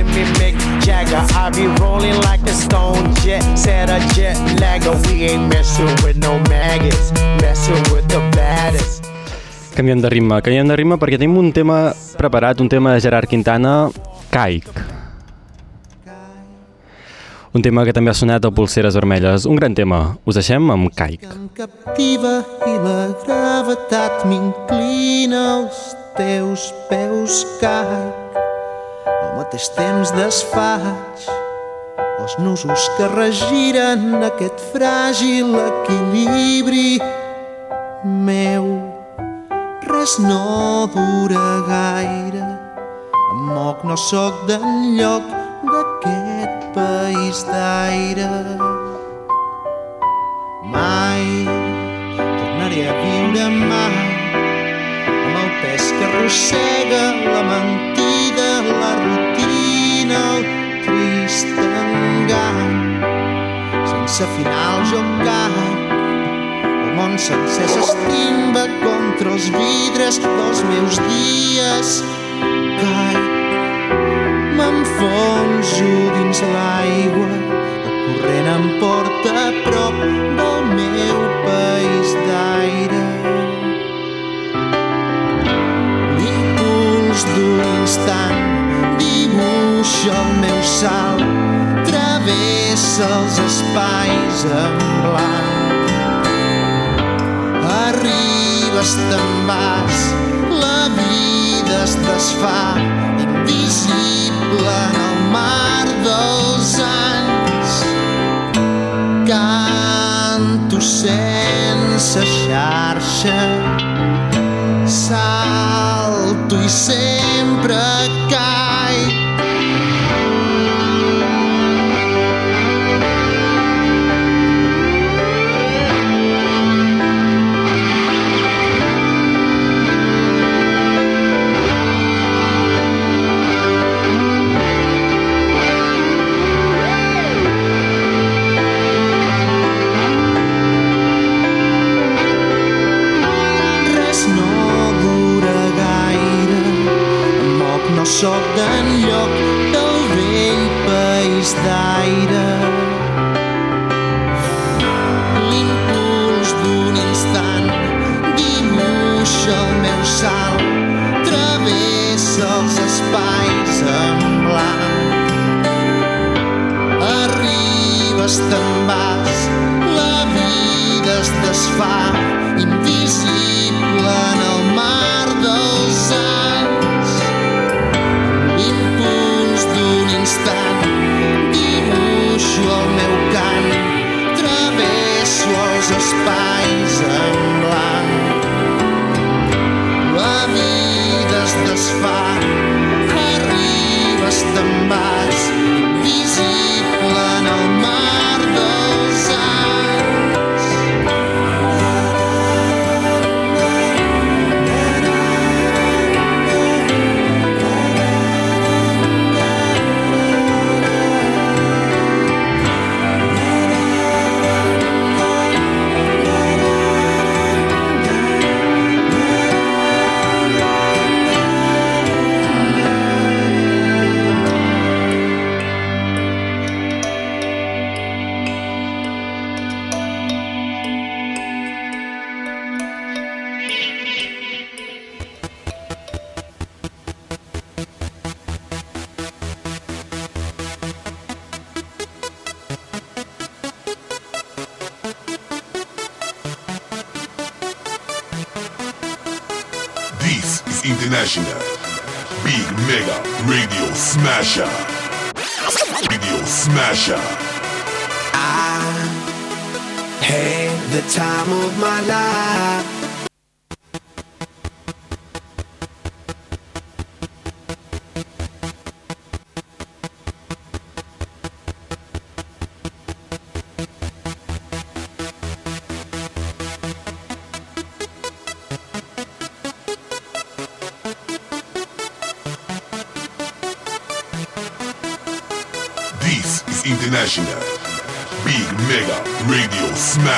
Calling me Mick Jagger. I be rolling like a stone jet, set a jet lagger. We ain't messing with no maggots, messing with the baddest. Canviem de ritme, canviem de ritme perquè tenim un tema preparat, un tema de Gerard Quintana, Caic. Un tema que també ha sonat a Pulseres Vermelles. Un gran tema. Us deixem amb Caic. Em captiva i la gravetat m'inclina als teus peus caic. Mateix temps desfaig els nusos que regiren aquest fràgil equilibri meu. Res no dura gaire, em moc, no sóc d'enlloc d'aquest país d'aire. Mai tornaré a viure mai amb el pes que arrossega la mentida, la rutina, el trist engany. Sense final jo caic, el món sencer s'estimba contra els vidres dels meus dies. Caic, m'enfonso dins l'aigua, el corrent em porta a prop del meu país d'aire. L'impuls d'un instant dibuixa el meu salt, travessa els espais en blanc. Arribes, te'n vas, la vida es desfà, invisible en el mar dels anys. Canto sense xarxa, salto i sempre smasher. Radio smasher. I had the time of my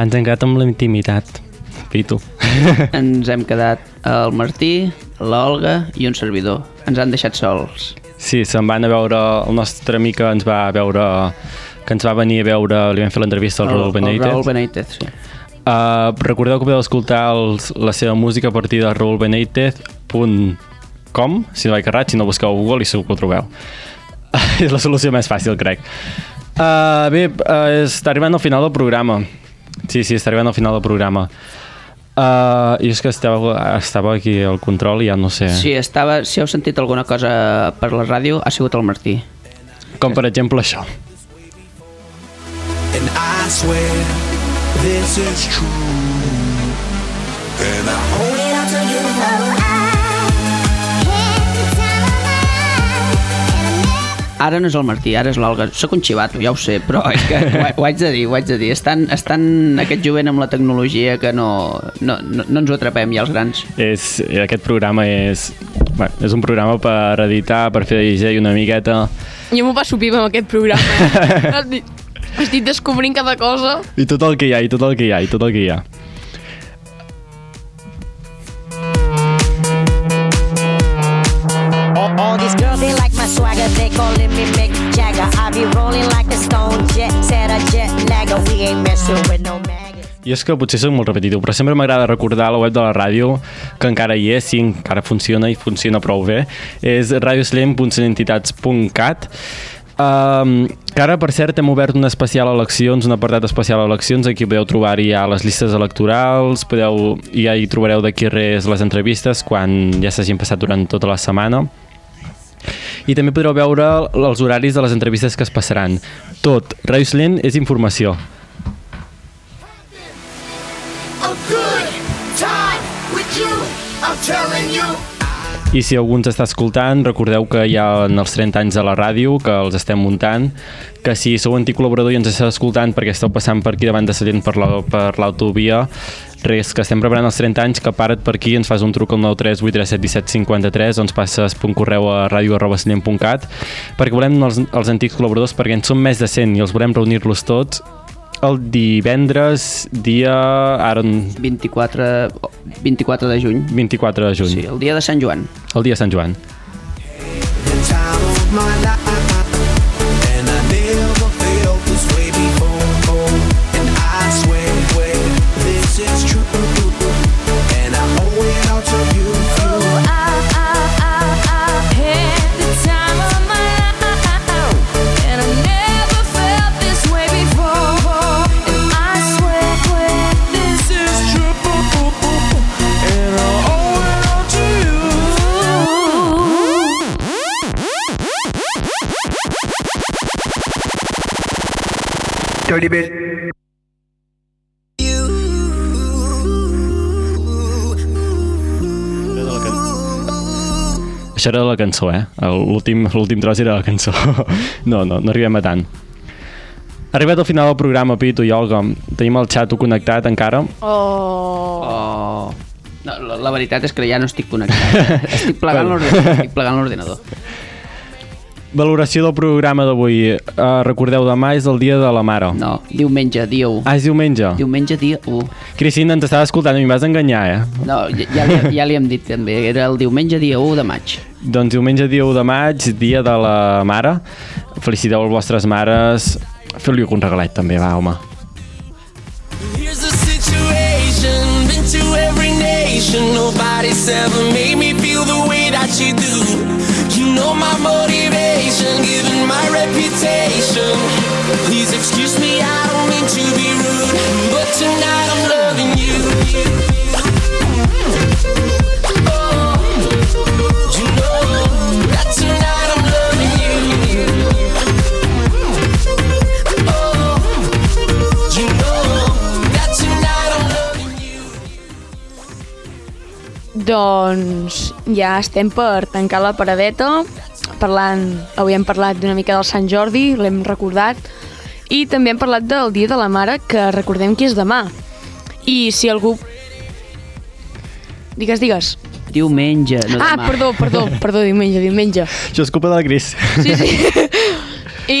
watch. Han tancat amb la intimitat. Pitu. Ens hem quedat el Martí, l'Olga i un servidor. Ens han deixat sols. Sí, se'n van a veure... El nostre amic ens va veure que ens va venir a veure, li vam fer l'entrevista al Raúl El Benítez. Raúl Benítez, sí. Uh, recordeu que podeu escoltar els, la seva música a partir de raulbenítez.com si no vaig errat, si no busqueu a Google i segur que ho trobeu és la solució més fàcil, crec uh, bé, uh, està arribant al final del programa sí, sí, està arribant al final del programa uh, i és que estava, estava aquí al control i ja no sé Si, estava, si heu sentit alguna cosa per la ràdio, ha sigut el Martí. com per exemple això And I swear this is true. And I owe Ara no és el Martí, ara és l'Olga. Soc un xivato, ja ho sé, però és que ho, ho haig de dir, ho haig de dir. Estan, estan aquest jovent amb la tecnologia que no, no, no, no ens ho atrapem ja els grans. és, aquest programa és, bueno, és un programa per editar, per fer de DJ una miqueta Jo m'ho passo pipa amb aquest programa. eh? Estic descobrint cada cosa. I tot el que hi ha, i tot el que hi ha, i tot el que hi ha. Swagger. They calling me Mick Jagger. I be rolling like a stone jet, set a jet lagger. We ain't messing with no maggots. I és que potser soc molt repetitiu, però sempre m'agrada recordar la web de la ràdio, que encara hi és, sí, encara funciona i funciona prou bé. És radioslem.identitats.cat Um, que ara, per cert, hem obert un especial eleccions, un apartat especial eleccions, aquí podeu trobar-hi ja les llistes electorals, podeu, i ja hi trobareu d'aquí res les entrevistes quan ja s'hagin passat durant tota la setmana. I també podreu veure els horaris de les entrevistes que es passaran. Tot, Ràdio Slent és informació. I'm telling you. I si algú ens està escoltant, recordeu que ha en els 30 anys de la ràdio, que els estem muntant, que si sou antic col·laborador i ens esteu escoltant perquè esteu passant per aquí davant de Sallent per la- l'autovia, res, que estem preparant els 30 anys, que para't per aquí, ens fas un truc al 93 837 17 53 o ens passes punt correu a radio.cat perquè volem els, els antics col·laboradors perquè en som més de 100 i els volem reunir-los tots el divendres, dia... Ara... 24, 24 de juny. 24 de juny. Sí, el dia de Sant Joan. El dia de Sant Joan. Dirty bit. Això era de la cançó, eh? L'últim l'últim tros era la cançó. No, no, no arribem a tant. Arribat al final del programa, Pitu i Olga, tenim el xat connectat encara. Oh. Oh. No, la, la veritat és que ja no estic connectat. estic plegant l'ordinador. Valoració del programa d'avui. Uh, recordeu, demà és el dia de la mare. No, diumenge, dia 1. Ah, és diumenge? Diumenge, dia 1. Cristina, ens estava escoltant, mi em vas enganyar, eh? No, ja, ja, li, ja li hem dit també, era el diumenge, dia 1 de maig. Doncs diumenge dia 1 de maig, dia de la mare. Feliciteu les vostres mares. Feu-li un regalet també, va, home. Here's the situation, been to every nation. Nobody's ever made me feel the way that you do. You know my motivation, given my reputation. Please excuse me, I don't mean to be rude, but tonight I'm loving you. You know that tonight I'm loving you. You know that tonight I'm loving you. Doncs ja estem per tancar la paradeta, parlant, avui hem parlat d'una mica del Sant Jordi, l'hem recordat, i també hem parlat del Dia de la Mare, que recordem que és demà. I si algú... Digues, digues. Diumenge, no ah, demà. perdó, perdó, perdó, diumenge, diumenge. Això és culpa de la Cris. Sí, sí. I,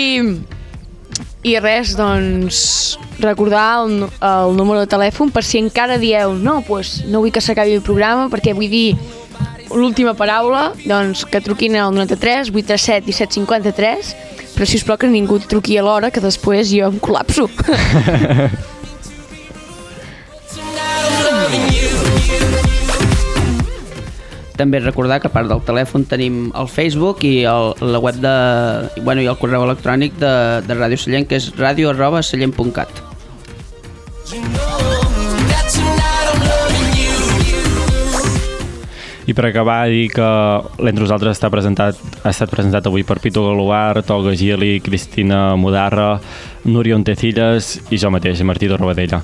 I res, doncs, recordar el, el número de telèfon per si encara dieu no, pues, no vull que s'acabi el programa perquè vull dir l'última paraula, doncs que truquin al 93 837 1753 però si us plau que ningú truqui a l'hora que després jo em col·lapso. També recordar que a part del telèfon tenim el Facebook i el, la web de... Bueno, i el correu electrònic de, de Ràdio Sallent, que és radio arroba sallent.cat. I per acabar, dir que l'Entre nosaltres està presentat, ha estat presentat avui per Pito Galoar, Tolga Gili, Cristina Mudarra, Núria Ontecillas i jo mateix, Martí de Robadella.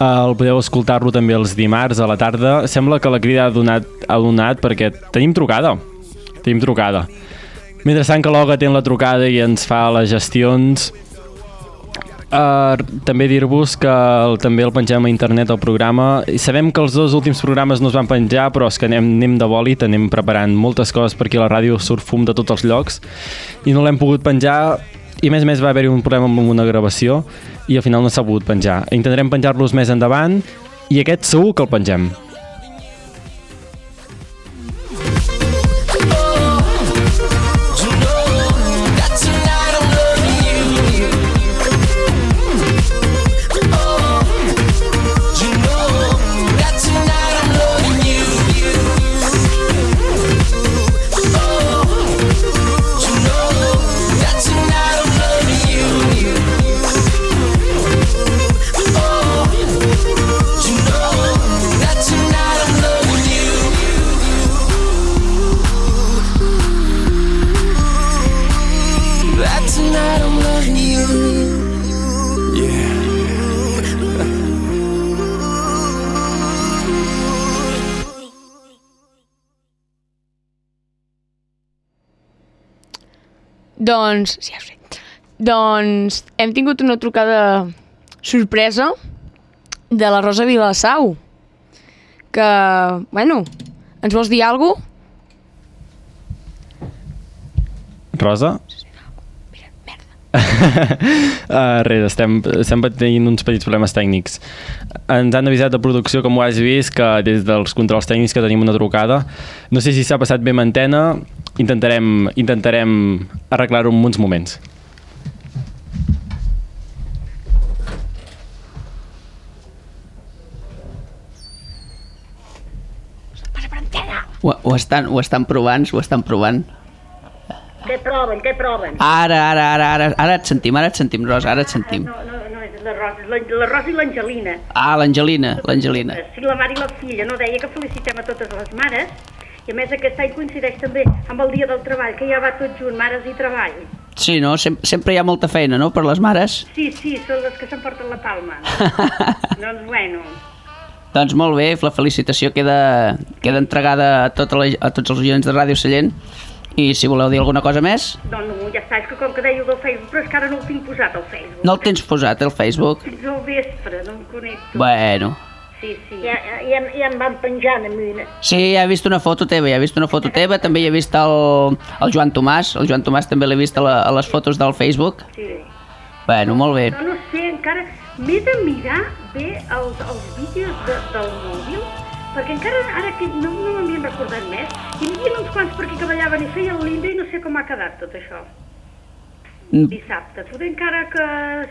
El podeu escoltar-lo també els dimarts a la tarda. Sembla que la crida ha donat, ha donat perquè tenim trucada. Tenim trucada. Mentrestant que l'Olga té la trucada i ens fa les gestions, Uh, també dir-vos que el, també el pengem a internet al programa. I sabem que els dos últims programes no es van penjar però és que anem, anem de bòlit anem preparant moltes coses perquè la ràdio surt fum de tots els llocs i no l'hem pogut penjar. I a més a més va haver-hi un problema amb una gravació i al final no s'ha pogut penjar. Intentarem penjar-los més endavant i aquest segur que el pengem Doncs, ja ho sé. Doncs hem tingut una trucada sorpresa de la Rosa Vilassau. Que, bueno, ens vols dir alguna cosa? Rosa? uh, res, estem, estem patint uns petits problemes tècnics. Ens han avisat de producció, com ho has vist, que des dels controls tècnics que tenim una trucada. No sé si s'ha passat bé amb antena, intentarem, intentarem arreglar-ho en uns moments. Ho, ho, estan, ho estan provant, ho estan provant. Què proven, què proven? Ara, ara, ara, ara, ara et sentim, ara et sentim, Rosa, ara et sentim. No, no, no, és la Rosa, la, la Rosa i l'Angelina. Ah, l'Angelina, l'Angelina. Sí, la mare i la filla, no? Deia que felicitem a totes les mares i a més aquest any coincideix també amb el dia del treball, que ja va tot junt, mares i treball. Sí, no? Sem sempre hi ha molta feina, no?, per les mares. Sí, sí, són les que s'emporten la palma. doncs bueno, Doncs molt bé, la felicitació queda, queda entregada a, tota la, a tots els oients de Ràdio Sallent i si voleu dir alguna cosa més, no, no, ja està, és que com que dèieu del Facebook, però és que ara no el tinc posat al Facebook. no el tens posat, el Facebook? Fins al vespre, no em connecto. Bueno, Sí, sí. Ja, ja, ja em van penjant a mi. sí, ja he vist una foto teva, ja he vist una foto teva, també hi he vist el, el Joan Tomàs, el Joan Tomàs també l'he vist a, la, a les fotos del Facebook. Sí. Bueno, molt bé. No, no sé, encara m'he de mirar bé els, els vídeos de, del mòbil, perquè encara ara que no, no m'havien recordat més. Hi havia uns quants per aquí que ballaven i feien linda i no sé com ha quedat tot això. Mm. Dissabte. Poder encara que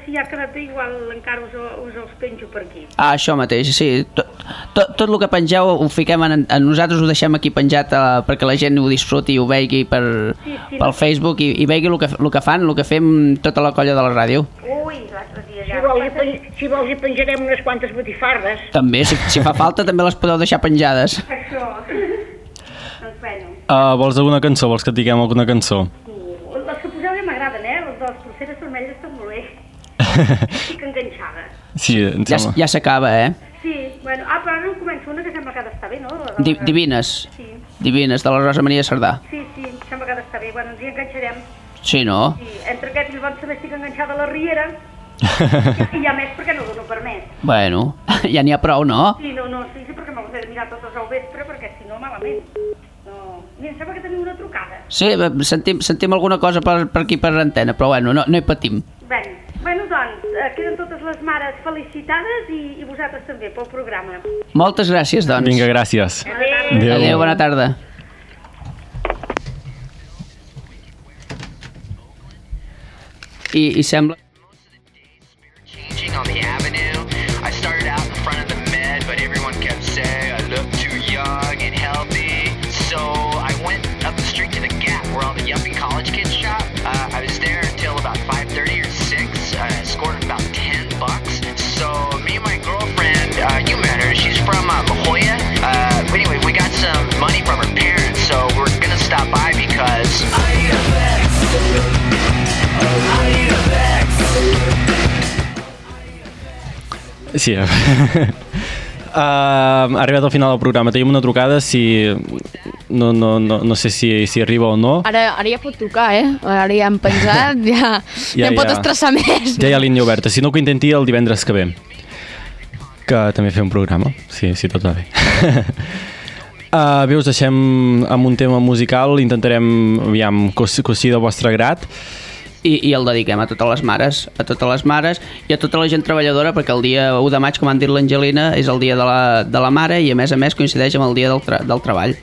si ha quedat bé, igual encara us, us els penjo per aquí. Ah, això mateix, sí. Tot, tot, tot el que pengeu ho fiquem en, en nosaltres ho deixem aquí penjat uh, perquè la gent ho disfruti i ho vegi per, Sí, sí, pel no. Facebook i, i vegi el que, el que fan, el que fem tota la colla de la ràdio. Ui, l'altre dia ja... Si vols, hi si vols hi penjarem unes quantes botifarres. També, si, si fa falta, també les podeu deixar penjades. Això. doncs bueno, Uh, vols alguna cançó? Vols que et diguem alguna cançó? les que poseu ja m'agraden, eh? Les de les pulseres vermelles estan molt bé. Estic enganxada. Sí, em Ja, sembla. ja s'acaba, eh? Sí, bueno, ah, però ara en començo una que sembla que ha d'estar bé, no? La Di, divines. Sí, Divines, de la Rosa Maria Sardà. sí, sí, sembla que ha d'estar bé. Bueno, ens hi enganxarem. Sí, no? Sí, entre aquest i el bon saber estic enganxada a la Riera. I hi ha més perquè no dono per més. Bueno, ja n'hi ha prou, no? Sí, no, no, sí, sí, perquè m'ho he de mirar totes al vespre, perquè si no, malament. No. Ni em sembla que teniu una trucada. Sí, eh, sentim, sentim alguna cosa per, per aquí per antena, però bueno, no, no hi patim. Bueno, bueno doncs, eh, queden totes les mares felicitades i, i vosaltres també pel programa. Moltes gràcies, doncs. Vinga, gràcies. Adéu. Adéu. Adéu, bona tarda. I, i sembla... changing on the avenue. I started out in front of the med, but everyone kept saying I look too young and healthy. So I went up the street to the Gap, where all the yuppie college kids shop. Uh, I was there until about 5:30 or 6. I scored about 10 bucks. So me and my girlfriend, uh, you met her. She's from uh, La Jolla. Uh, anyway, we got some money from her parents, so we're gonna stop by Sí. uh, ha arribat al final del programa. Tenim una trucada, si... No, no, no, no sé si, si arriba o no. Ara, ara ja pot trucar, eh? Ara ja hem penjat, ja, ja, ja em pot estressar més. Ja hi ha línia oberta. Si no, que intenti el divendres que ve. Que també fem un programa, si, si tot va bé. Uh, bé, us deixem amb un tema musical, intentarem, aviam, que us- que sigui del vostre grat. I, I el dediquem a totes les mares, a totes les mares i a tota la gent treballadora, perquè el dia 1 de maig, com han dit l'Angelina, és el dia de la, de la mare i a més a més coincideix amb el dia del, tra del treball.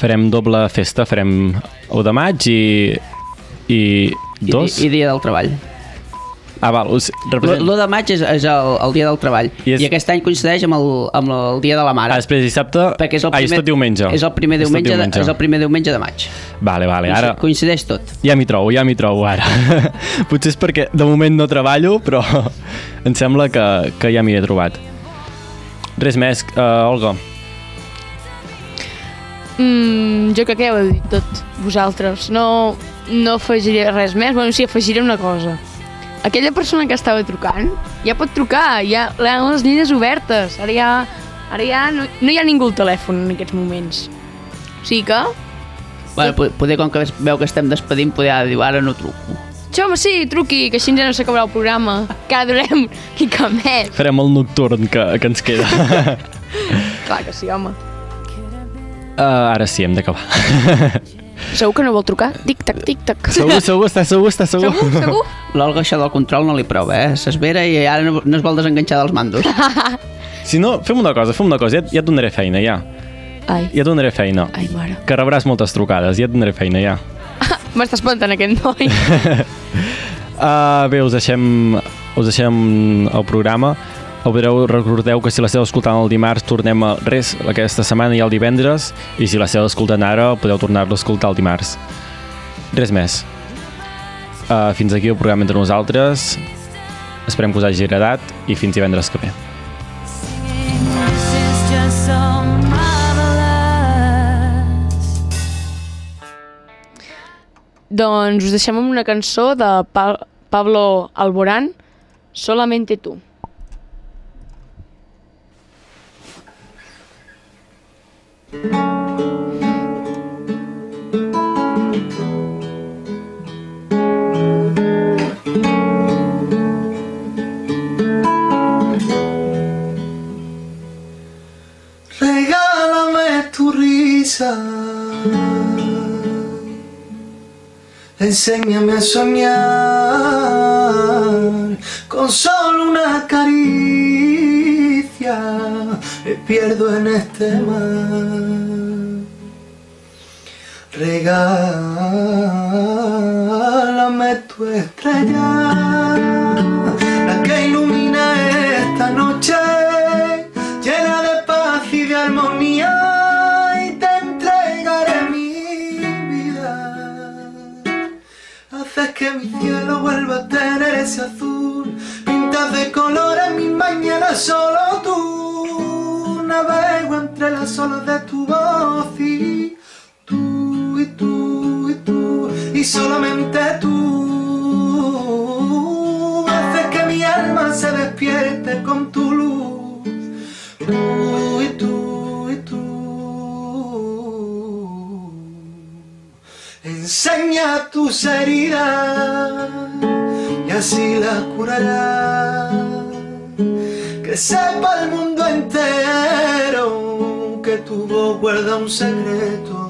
Farem doble festa, farem 1 de maig i... I, dos? i, i dia del treball. Ah, val, represent... L'1 de maig és, és el, el dia del treball I, és... I aquest any coincideix amb el, amb el dia de la mare. Ah, després dissabte... Perquè és el Ah, primer, és tot diumenge. És el primer És diumenge, diumenge. De, és el primer diumenge de maig. Vale, vale, ara... Coincideix tot. Ja m'hi trobo, ja m'hi trobo ara. Potser és perquè de moment no treballo, però em sembla que, que ja m'hi he trobat. Res més, uh, Olga. Mm, jo crec que ja ho heu dit tot, vosaltres. No, no afegiré res més. Bueno, sí, afegiré una cosa. Aquella persona que estava trucant ja pot trucar, ja hi ha les línies obertes. Ara ja, ara ja no, no hi ha ningú al telèfon en aquests moments. O sigui que... Bueno, po- poder, com que veu que estem despedint, poder ara diu, ara no truco. Sí, home, sí, truqui, que així ja no s'acabarà el programa. Que ara durem mica més. Farem el nocturn que, que ens queda. Clar que sí, home. Uh, ara sí, hem d'acabar. Segur que no vol trucar? Tic-tac, tic-tac. segur, segur, està segur, està segur. Segur, segur? L'Olga això del control no li prova, eh? S'esvera i ara no, no es vol desenganxar dels mandos. Si no, fem una cosa, fem una cosa, ja, ja et donaré feina, ja. Ai. Ja et donaré feina. Ai, mare. Que rebràs moltes trucades, ja et donaré feina, ja. M'està espantant aquest noi. Uh, bé, us deixem, us deixem el programa. Podreu, recordeu que si l'esteu escoltant el dimarts tornem a res aquesta setmana i el divendres i si l'esteu escoltant ara podeu tornar-lo a escoltar el dimarts. Res més. Uh, fins aquí el programa entre nosaltres. Esperem que us hagi agradat i fins divendres que ve. Doncs us deixem amb una cançó de pa Pablo Alborán, Solamente tú. Regálame tu risa. Enséñame a soñar con solo una caricia. Pierdo en este mar. Regálame tu estrella, la que ilumina esta noche llena de paz y de armonía y te entregaré mi vida. Haces que mi cielo vuelva a tener ese azul, pintas de colores mis mañanas solo tú. Navego entre las olas de tu voz y tú y tú y tú y solamente tú haces que mi alma se despierte con tu luz. Tú y tú y tú. Enseña tus heridas y así las curarás. Sepa el mundo entero que tu voz guarda un secreto.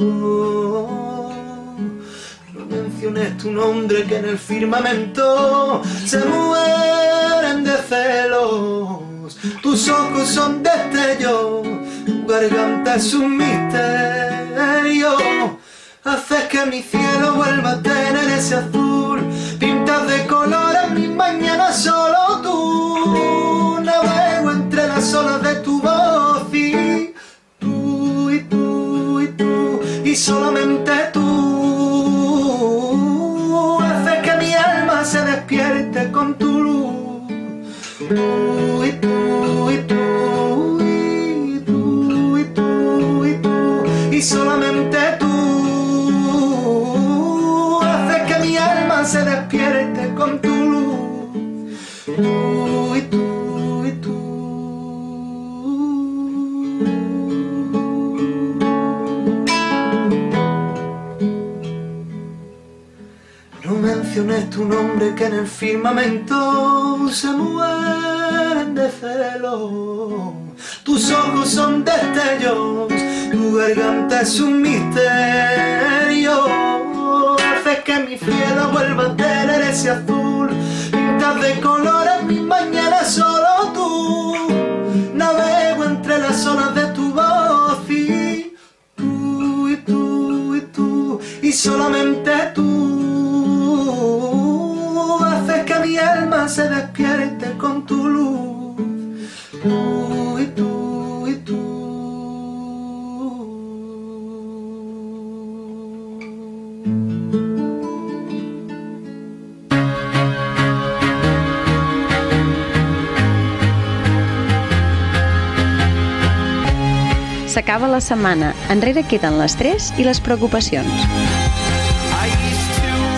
No menciones tu nombre que en el firmamento se mueren de celos. Tus ojos son destellos, tu garganta es un misterio. Haces que mi cielo vuelva a tener ese azul. Pintas de colores mis mañanas solo y solamente tú. Haces que mi alma se despierte con tu luz. Menciones tu nombre que en el firmamento se mueren de celos. Tus ojos son destellos, tu garganta es un misterio. Haces que mi cielo vuelva a tener ese azul. Pintas de colores mis mañanas solo tú. Navego entre las olas de tu voz y tú y tú y tú y solamente tú alma se despierte con tu luz. Tú y tú y tú. S'acaba la setmana, enrere queden l'estrès i les preocupacions.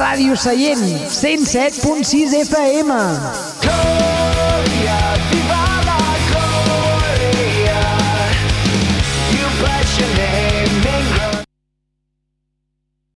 Ràdio Sallent, 107.6 FM.